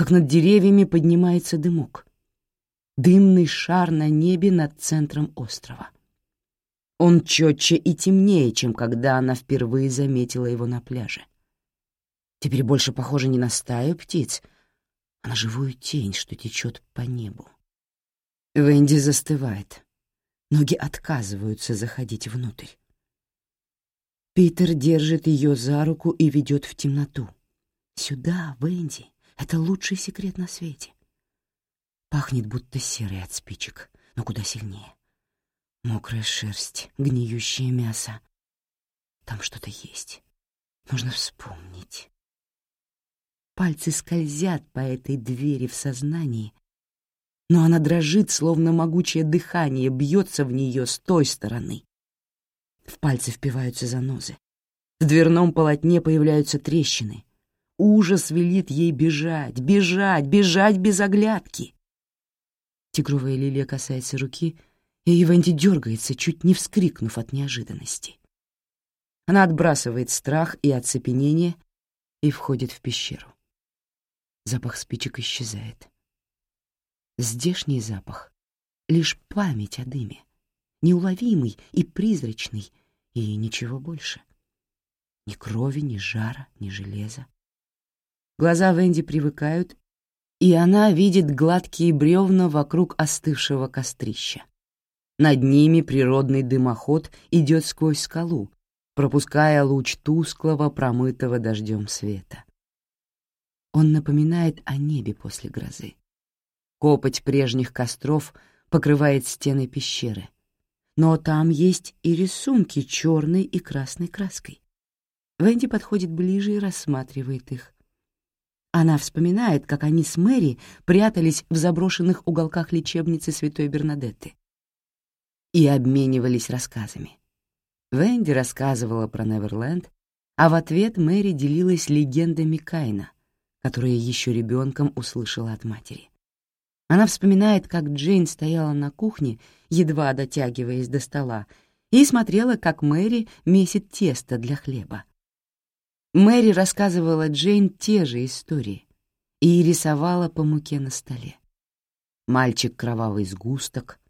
как над деревьями поднимается дымок. Дымный шар на небе над центром острова. Он четче и темнее, чем когда она впервые заметила его на пляже. Теперь больше похоже не на стаю птиц, а на живую тень, что течет по небу. Венди застывает. Ноги отказываются заходить внутрь. Питер держит ее за руку и ведет в темноту. «Сюда, Венди, это лучший секрет на свете». Пахнет будто серый от спичек, но куда сильнее. Мокрая шерсть, гниющее мясо. Там что-то есть. Нужно вспомнить. Пальцы скользят по этой двери в сознании, но она дрожит, словно могучее дыхание бьется в нее с той стороны. В пальцы впиваются занозы. В дверном полотне появляются трещины. Ужас велит ей бежать, бежать, бежать без оглядки. Тигровая лилия касается руки, и Иванди дергается, чуть не вскрикнув от неожиданности. Она отбрасывает страх и оцепенение и входит в пещеру. Запах спичек исчезает. Здешний запах — лишь память о дыме, неуловимый и призрачный, и ничего больше. Ни крови, ни жара, ни железа. Глаза Венди привыкают, и она видит гладкие бревна вокруг остывшего кострища. Над ними природный дымоход идет сквозь скалу, пропуская луч тусклого, промытого дождем света. Он напоминает о небе после грозы. Копоть прежних костров покрывает стены пещеры — но там есть и рисунки черной и красной краской. Венди подходит ближе и рассматривает их. Она вспоминает, как они с Мэри прятались в заброшенных уголках лечебницы Святой Бернадетты и обменивались рассказами. Венди рассказывала про Неверленд, а в ответ Мэри делилась легендами Кайна, которые еще ребенком услышала от матери. Она вспоминает, как Джейн стояла на кухне, едва дотягиваясь до стола, и смотрела, как Мэри месит тесто для хлеба. Мэри рассказывала Джейн те же истории и рисовала по муке на столе. Мальчик — кровавый сгусток,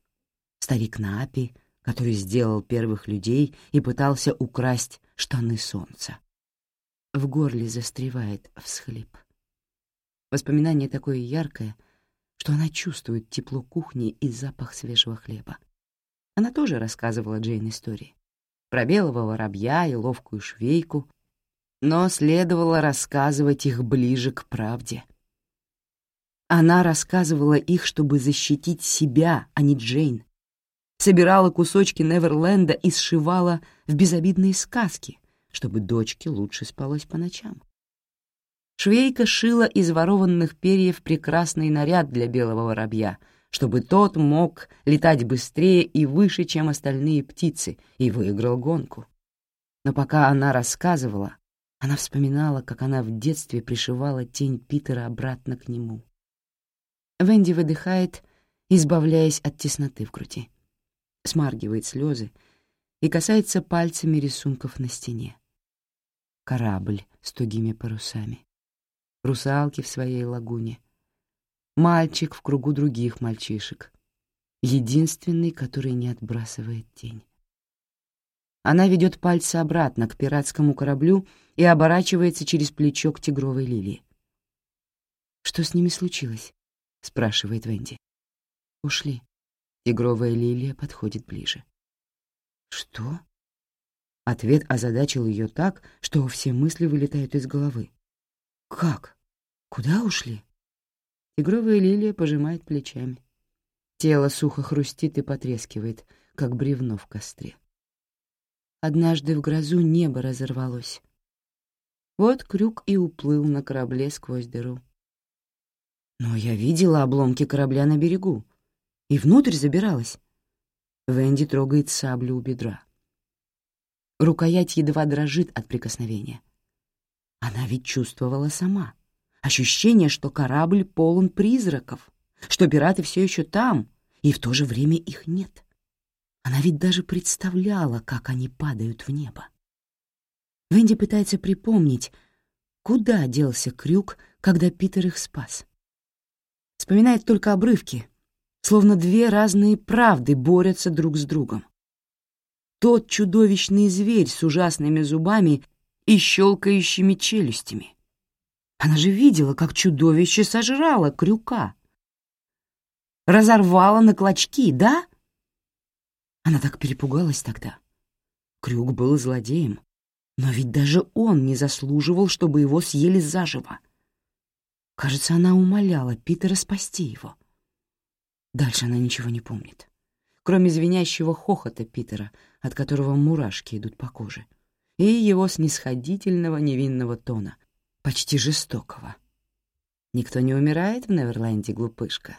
старик Напи, который сделал первых людей и пытался украсть штаны солнца. В горле застревает всхлип. Воспоминание такое яркое — что она чувствует тепло кухни и запах свежего хлеба. Она тоже рассказывала Джейн истории. Про белого воробья и ловкую швейку, но следовало рассказывать их ближе к правде. Она рассказывала их, чтобы защитить себя, а не Джейн. собирала кусочки Неверленда и сшивала в безобидные сказки, чтобы дочке лучше спалось по ночам. Швейка шила из ворованных перьев прекрасный наряд для белого воробья, чтобы тот мог летать быстрее и выше, чем остальные птицы, и выиграл гонку. Но пока она рассказывала, она вспоминала, как она в детстве пришивала тень Питера обратно к нему. Венди выдыхает, избавляясь от тесноты в груди смаргивает слезы и касается пальцами рисунков на стене. Корабль с тугими парусами, русалки в своей лагуне, мальчик в кругу других мальчишек, единственный, который не отбрасывает тень. Она ведет пальцы обратно к пиратскому кораблю и оборачивается через плечо к тигровой лилии. «Что с ними случилось?» — спрашивает Венди. «Ушли», Тигровая лилия подходит ближе. «Что?» Ответ озадачил ее так, что все мысли вылетают из головы. «Как? Куда ушли?» Тигровая лилия пожимает плечами. Тело сухо хрустит и потрескивает, как бревно в костре. Однажды в грозу небо разорвалось. Вот крюк и уплыл на корабле сквозь дыру. Но я видела обломки корабля на берегу и внутрь забиралась. Венди трогает саблю у бедра. Рукоять едва дрожит от прикосновения. Она ведь чувствовала сама. Ощущение, что корабль полон призраков, что пираты все еще там, и в то же время их нет. Она ведь даже представляла, как они падают в небо. Венди пытается припомнить, куда делся крюк, когда Питер их спас. Вспоминает только обрывки, словно две разные правды борются друг с другом. Тот чудовищный зверь с ужасными зубами и щелкающими челюстями. Она же видела, как чудовище сожрало крюка. Разорвало на клочки, да? Она так перепугалась тогда. Крюк был злодеем, но ведь даже он не заслуживал, чтобы его съели заживо. Кажется, она умоляла Питера спасти его. Дальше она ничего не помнит, кроме звенящего хохота Питера, от которого мурашки идут по коже, и его снисходительного невинного тона, почти жестокого. Никто не умирает в Неверленде, глупышка.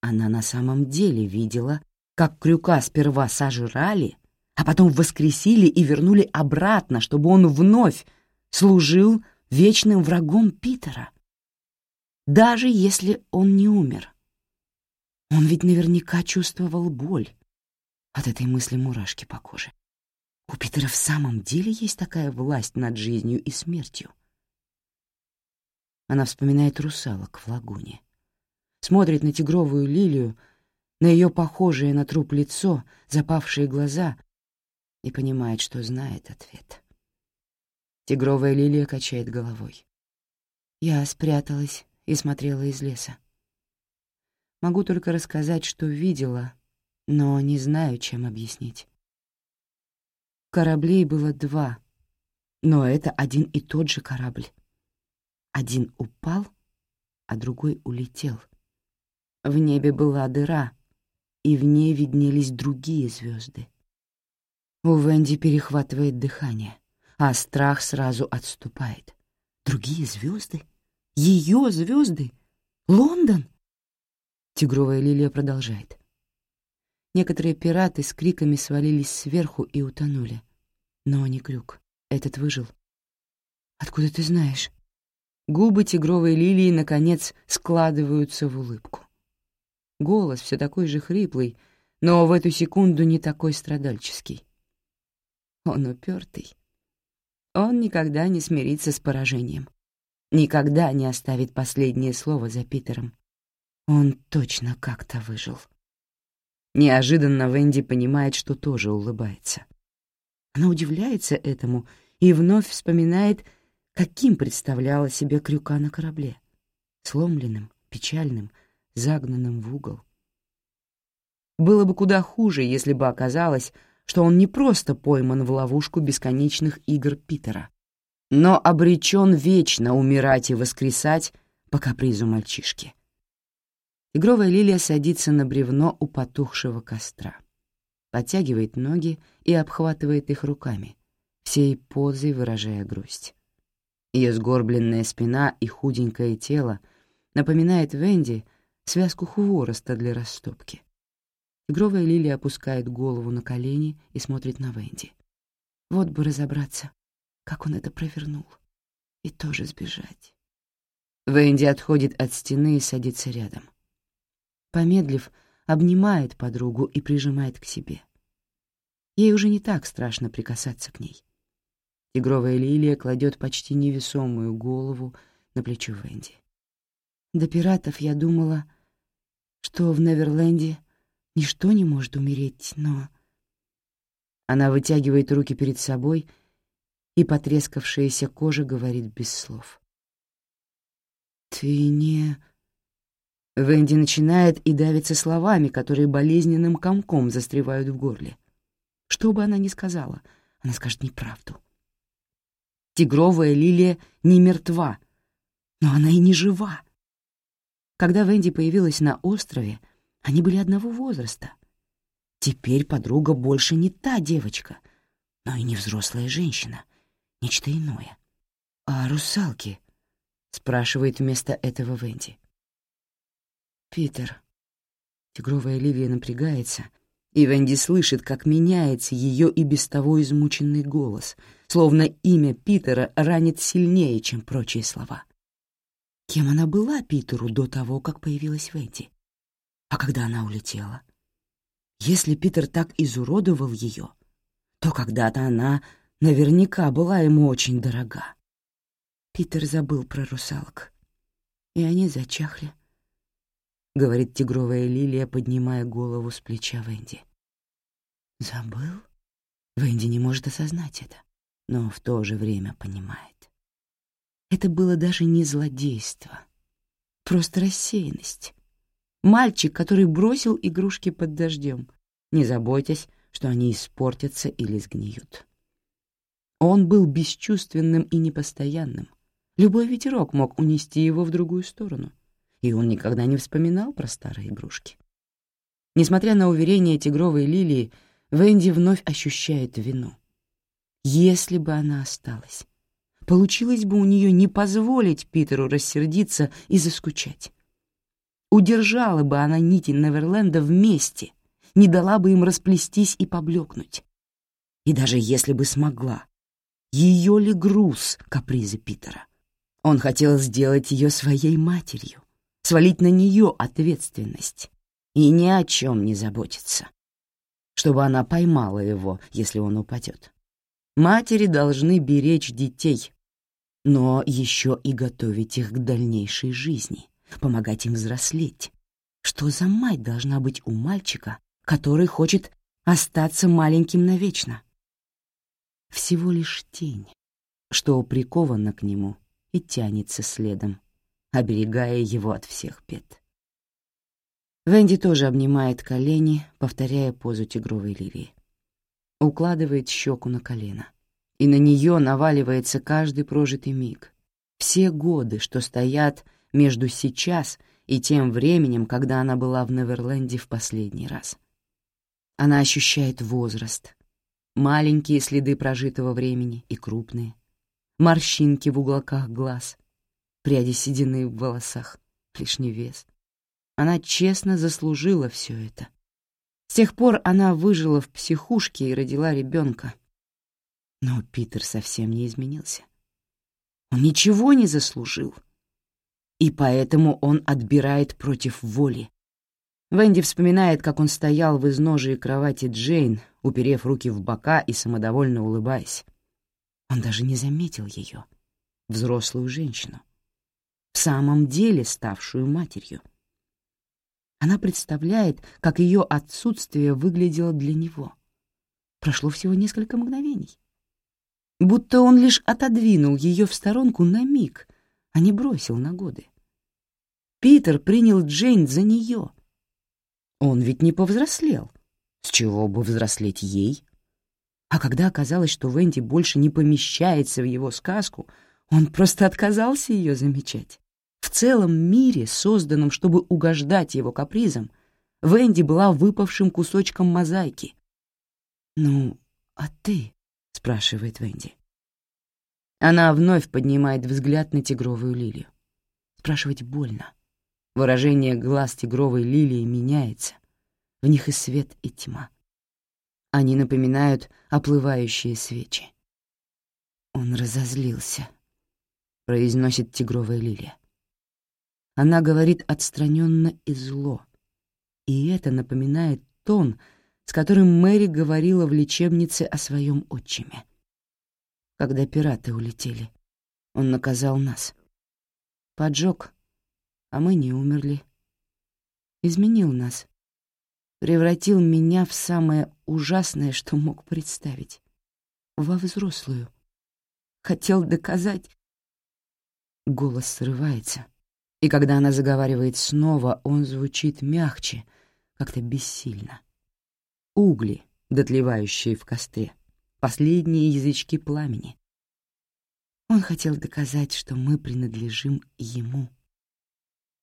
Она на самом деле видела, как крюка сперва сожрали, а потом воскресили и вернули обратно, чтобы он вновь служил вечным врагом Питера. Даже если он не умер. Он ведь наверняка чувствовал боль. От этой мысли мурашки по коже. У Питера в самом деле есть такая власть над жизнью и смертью. Она вспоминает русалок в лагуне. Смотрит на тигровую лилию, на ее похожее на труп лицо, запавшие глаза и понимает, что знает ответ. Тигровая лилия качает головой. Я спряталась и смотрела из леса. Могу только рассказать, что видела, но не знаю, чем объяснить. Кораблей было два, но это один и тот же корабль. Один упал, а другой улетел. В небе была дыра, и в ней виднелись другие звезды. У Венди перехватывает дыхание, а страх сразу отступает. Другие звезды? Ее звезды? Лондон? Тигровая лилия продолжает. Некоторые пираты с криками свалились сверху и утонули. Но не крюк. Этот выжил. «Откуда ты знаешь?» Губы тигровой лилии, наконец, складываются в улыбку. Голос все такой же хриплый, но в эту секунду не такой страдальческий. Он упертый. Он никогда не смирится с поражением. Никогда не оставит последнее слово за Питером. Он точно как-то выжил. Неожиданно Венди понимает, что тоже улыбается. Она удивляется этому и вновь вспоминает, каким представляла себе крюка на корабле. Сломленным, печальным, загнанным в угол. Было бы куда хуже, если бы оказалось, что он не просто пойман в ловушку бесконечных игр Питера, но обречен вечно умирать и воскресать по капризу мальчишки. Игровая лилия садится на бревно у потухшего костра, подтягивает ноги и обхватывает их руками, всей позой выражая грусть. Ее сгорбленная спина и худенькое тело напоминает Венди связку хвороста для растопки. Игровая лилия опускает голову на колени и смотрит на Венди. Вот бы разобраться, как он это провернул, и тоже сбежать. Венди отходит от стены и садится рядом. Помедлив, обнимает подругу и прижимает к себе. Ей уже не так страшно прикасаться к ней. Тигровая лилия кладет почти невесомую голову на плечо Венди. До пиратов я думала, что в Неверленде ничто не может умереть, но... Она вытягивает руки перед собой, и потрескавшаяся кожа говорит без слов. «Ты не...» Венди начинает и давится словами, которые болезненным комком застревают в горле. Что бы она ни сказала, она скажет неправду. Тигровая лилия не мертва, но она и не жива. Когда Венди появилась на острове, они были одного возраста. Теперь подруга больше не та девочка, но и не взрослая женщина, нечто иное. «А русалки?» — спрашивает вместо этого Венди. «Питер». Тигровая лилия напрягается, и Венди слышит, как меняется ее и без того измученный голос, словно имя Питера ранит сильнее, чем прочие слова. Кем она была Питеру до того, как появилась Венди? А когда она улетела? Если Питер так изуродовал ее, то когда-то она наверняка была ему очень дорога. Питер забыл про русалок, и они зачахли. — говорит тигровая лилия, поднимая голову с плеча Венди. «Забыл?» Венди не может осознать это, но в то же время понимает. Это было даже не злодейство, просто рассеянность. Мальчик, который бросил игрушки под дождем, не заботясь, что они испортятся или сгниют. Он был бесчувственным и непостоянным. Любой ветерок мог унести его в другую сторону — и он никогда не вспоминал про старые игрушки. Несмотря на уверение тигровой лилии, Венди вновь ощущает вину. Если бы она осталась, получилось бы у нее не позволить Питеру рассердиться и заскучать. Удержала бы она нити Неверленда вместе, не дала бы им расплестись и поблекнуть. И даже если бы смогла, ее ли груз капризы Питера? Он хотел сделать ее своей матерью, свалить на нее ответственность и ни о чем не заботиться, чтобы она поймала его, если он упадет. Матери должны беречь детей, но еще и готовить их к дальнейшей жизни, помогать им взрослеть. Что за мать должна быть у мальчика, который хочет остаться маленьким навечно? Всего лишь тень, что прикована к нему и тянется следом, оберегая его от всех бед. Венди тоже обнимает колени, повторяя позу тигровой лилии. Укладывает щеку на колено, и на нее наваливается каждый прожитый миг. Все годы, что стоят между сейчас и тем временем, когда она была в Неверленде в последний раз. Она ощущает возраст, маленькие следы прожитого времени и крупные, морщинки в уголках глаз — пряди седины в волосах, лишний вес. Она честно заслужила все это. С тех пор она выжила в психушке и родила ребенка. Но Питер совсем не изменился. Он ничего не заслужил. И поэтому он отбирает против воли. Венди вспоминает, как он стоял в изножии кровати Джейн, уперев руки в бока и самодовольно улыбаясь. Он даже не заметил ее, взрослую женщину в самом деле ставшую матерью. Она представляет, как ее отсутствие выглядело для него. Прошло всего несколько мгновений. Будто он лишь отодвинул ее в сторонку на миг, а не бросил на годы. Питер принял Джейн за нее. Он ведь не повзрослел. С чего бы взрослеть ей? А когда оказалось, что Венди больше не помещается в его сказку, он просто отказался ее замечать. В целом мире, созданном, чтобы угождать его капризам, Венди была выпавшим кусочком мозаики. «Ну, а ты?» — спрашивает Венди. Она вновь поднимает взгляд на тигровую лилию. Спрашивать больно. Выражение глаз тигровой лилии меняется. В них и свет, и тьма. Они напоминают оплывающие свечи. Он разозлился, произносит тигровая лилия. Она говорит отстраненно и зло. И это напоминает тон, с которым Мэри говорила в лечебнице о своем отчиме. Когда пираты улетели, он наказал нас. Поджег, а мы не умерли. Изменил нас. Превратил меня в самое ужасное, что мог представить. Во взрослую. Хотел доказать... Голос срывается, и когда она заговаривает снова, он звучит мягче, как-то бессильно. Угли, дотлевающие в костре, последние язычки пламени. Он хотел доказать, что мы принадлежим ему,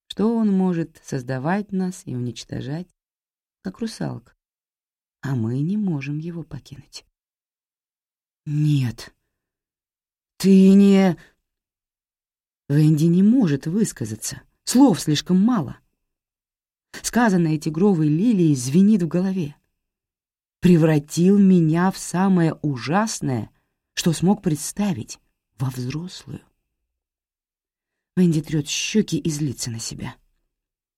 что он может создавать нас и уничтожать, как русалка, а мы не можем его покинуть. «Нет, ты не...» Венди не может высказаться, слов слишком мало. Сказанное тигровой лилией звенит в голове. Превратил меня в самое ужасное, что смог представить, во взрослую. Венди трёт щеки и злится на себя.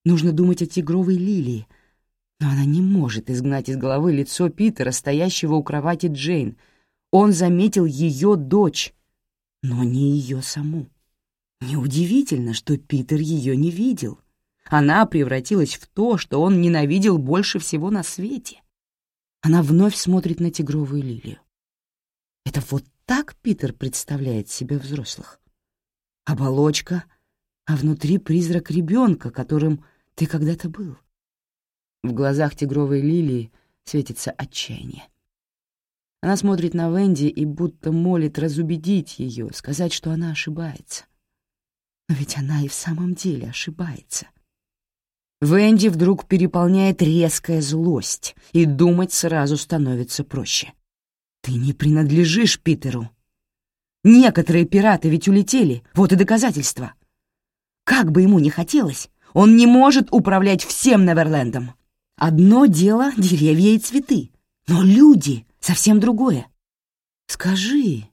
Нужно думать о тигровой лилии, но она не может изгнать из головы лицо Питера, стоящего у кровати Джейн. Он заметил ее дочь, но не ее саму. Неудивительно, что Питер ее не видел. Она превратилась в то, что он ненавидел больше всего на свете. Она вновь смотрит на тигровую лилию. Это вот так Питер представляет себе взрослых. Оболочка, а внутри призрак ребенка, которым ты когда-то был. В глазах тигровой лилии светится отчаяние. Она смотрит на Венди и будто молит разубедить ее, сказать, что она ошибается. Но ведь она и в самом деле ошибается. Венди вдруг переполняет резкая злость, и думать сразу становится проще. «Ты не принадлежишь Питеру. Некоторые пираты ведь улетели, вот и доказательства. Как бы ему ни хотелось, он не может управлять всем Неверлендом. Одно дело — деревья и цветы, но люди — совсем другое. Скажи...»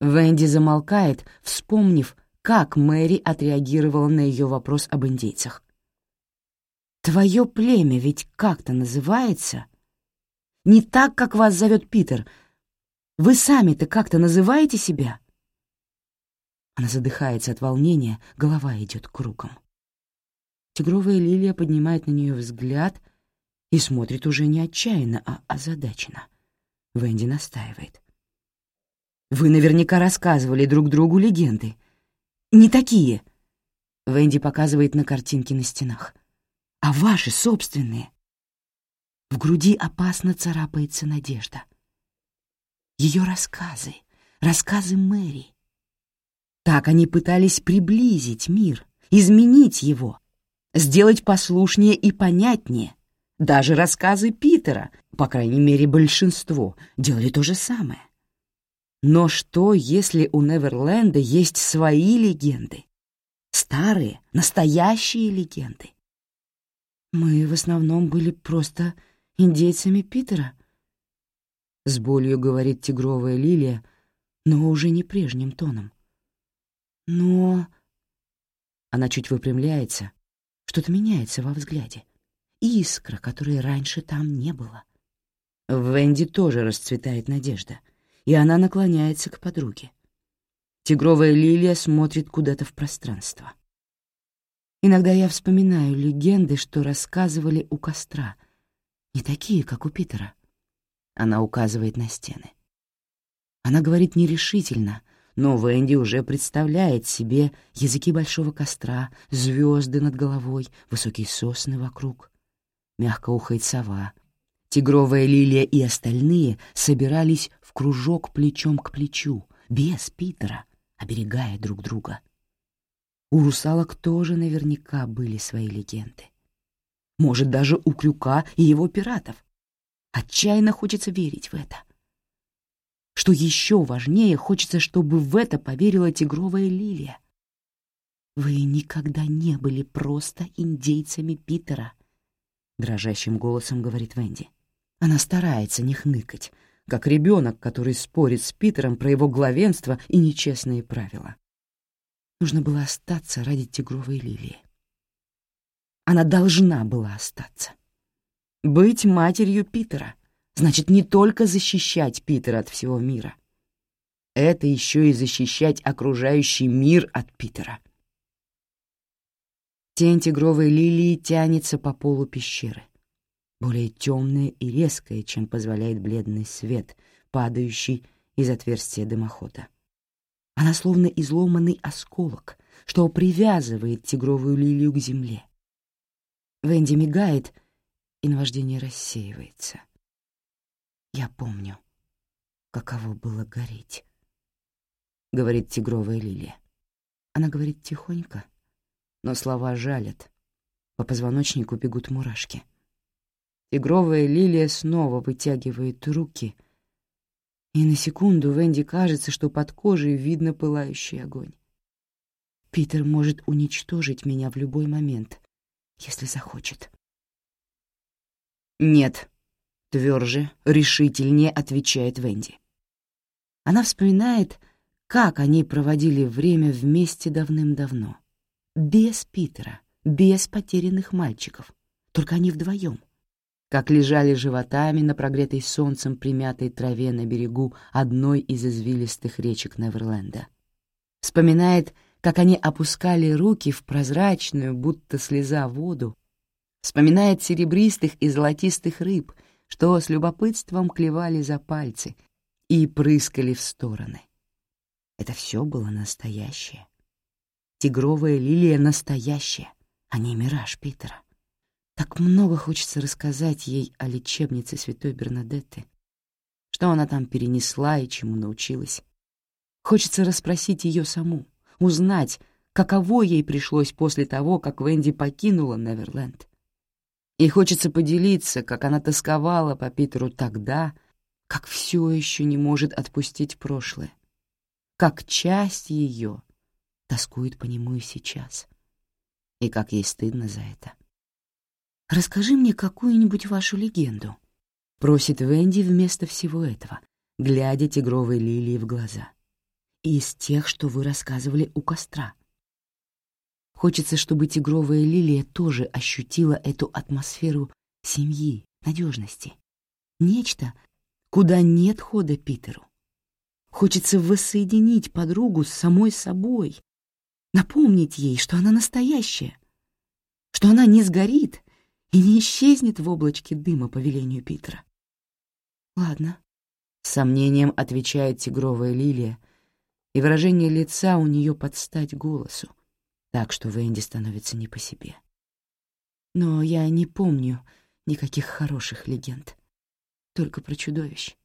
Венди замолкает, вспомнив, как Мэри отреагировала на ее вопрос об индейцах. «Твое племя ведь как-то называется? Не так, как вас зовет Питер. Вы сами-то как-то называете себя?» Она задыхается от волнения, голова идет кругом. Тигровая лилия поднимает на нее взгляд и смотрит уже не отчаянно, а озадаченно. Венди настаивает. «Вы наверняка рассказывали друг другу легенды не такие. Венди показывает на картинки на стенах. А ваши собственные. В груди опасно царапается надежда. Ее рассказы, рассказы Мэри. Так они пытались приблизить мир, изменить его, сделать послушнее и понятнее. Даже рассказы Питера, по крайней мере большинство, делали то же самое. Но что, если у Неверленда есть свои легенды? Старые, настоящие легенды. Мы в основном были просто индейцами Питера. С болью говорит тигровая лилия, но уже не прежним тоном. Но... Она чуть выпрямляется, что-то меняется во взгляде. Искра, которой раньше там не было. В Венди тоже расцветает надежда — и она наклоняется к подруге. Тигровая лилия смотрит куда-то в пространство. Иногда я вспоминаю легенды, что рассказывали у костра, не такие, как у Питера. Она указывает на стены. Она говорит нерешительно, но Венди уже представляет себе языки большого костра, звезды над головой, высокие сосны вокруг. Мягко ухает сова. Тигровая лилия и остальные собирались в кружок плечом к плечу, без Питера, оберегая друг друга. У русалок тоже наверняка были свои легенды. Может, даже у Крюка и его пиратов. Отчаянно хочется верить в это. Что еще важнее, хочется, чтобы в это поверила тигровая лилия. «Вы никогда не были просто индейцами Питера», — дрожащим голосом говорит Венди. Она старается не хныкать, как ребенок, который спорит с Питером про его главенство и нечестные правила. Нужно было остаться ради тигровой лилии. Она должна была остаться. Быть матерью Питера значит не только защищать Питера от всего мира. Это еще и защищать окружающий мир от Питера. Тень тигровой лилии тянется по полу пещеры более темное и резкое, чем позволяет бледный свет, падающий из отверстия дымохода. Она словно изломанный осколок, что привязывает тигровую лилию к земле. Венди мигает, и наваждение рассеивается. «Я помню, каково было гореть», — говорит тигровая лилия. Она говорит тихонько, но слова жалят. По позвоночнику бегут мурашки. Тигровая лилия снова вытягивает руки, и на секунду Венди кажется, что под кожей видно пылающий огонь. Питер может уничтожить меня в любой момент, если захочет. «Нет», — тверже, решительнее отвечает Венди. Она вспоминает, как они проводили время вместе давным-давно. Без Питера, без потерянных мальчиков, только они вдвоем как лежали животами на прогретой солнцем примятой траве на берегу одной из извилистых речек Неверленда. Вспоминает, как они опускали руки в прозрачную, будто слеза, воду. Вспоминает серебристых и золотистых рыб, что с любопытством клевали за пальцы и прыскали в стороны. Это все было настоящее. Тигровая лилия настоящая, а не мираж Питера. Так много хочется рассказать ей о лечебнице святой Бернадетты, что она там перенесла и чему научилась. Хочется расспросить ее саму, узнать, каково ей пришлось после того, как Венди покинула Неверленд. И хочется поделиться, как она тосковала по Питеру тогда, как все еще не может отпустить прошлое, как часть ее тоскует по нему и сейчас, и как ей стыдно за это. «Расскажи мне какую-нибудь вашу легенду», — просит Венди вместо всего этого, глядя тигровой лилии в глаза. «Из тех, что вы рассказывали у костра». Хочется, чтобы тигровая лилия тоже ощутила эту атмосферу семьи, надежности. Нечто, куда нет хода Питеру. Хочется воссоединить подругу с самой собой, напомнить ей, что она настоящая, что она не сгорит и не исчезнет в облачке дыма по велению Питера. «Ладно», — с сомнением отвечает тигровая лилия, и выражение лица у нее под стать голосу, так что Венди становится не по себе. Но я не помню никаких хороших легенд, только про чудовищ.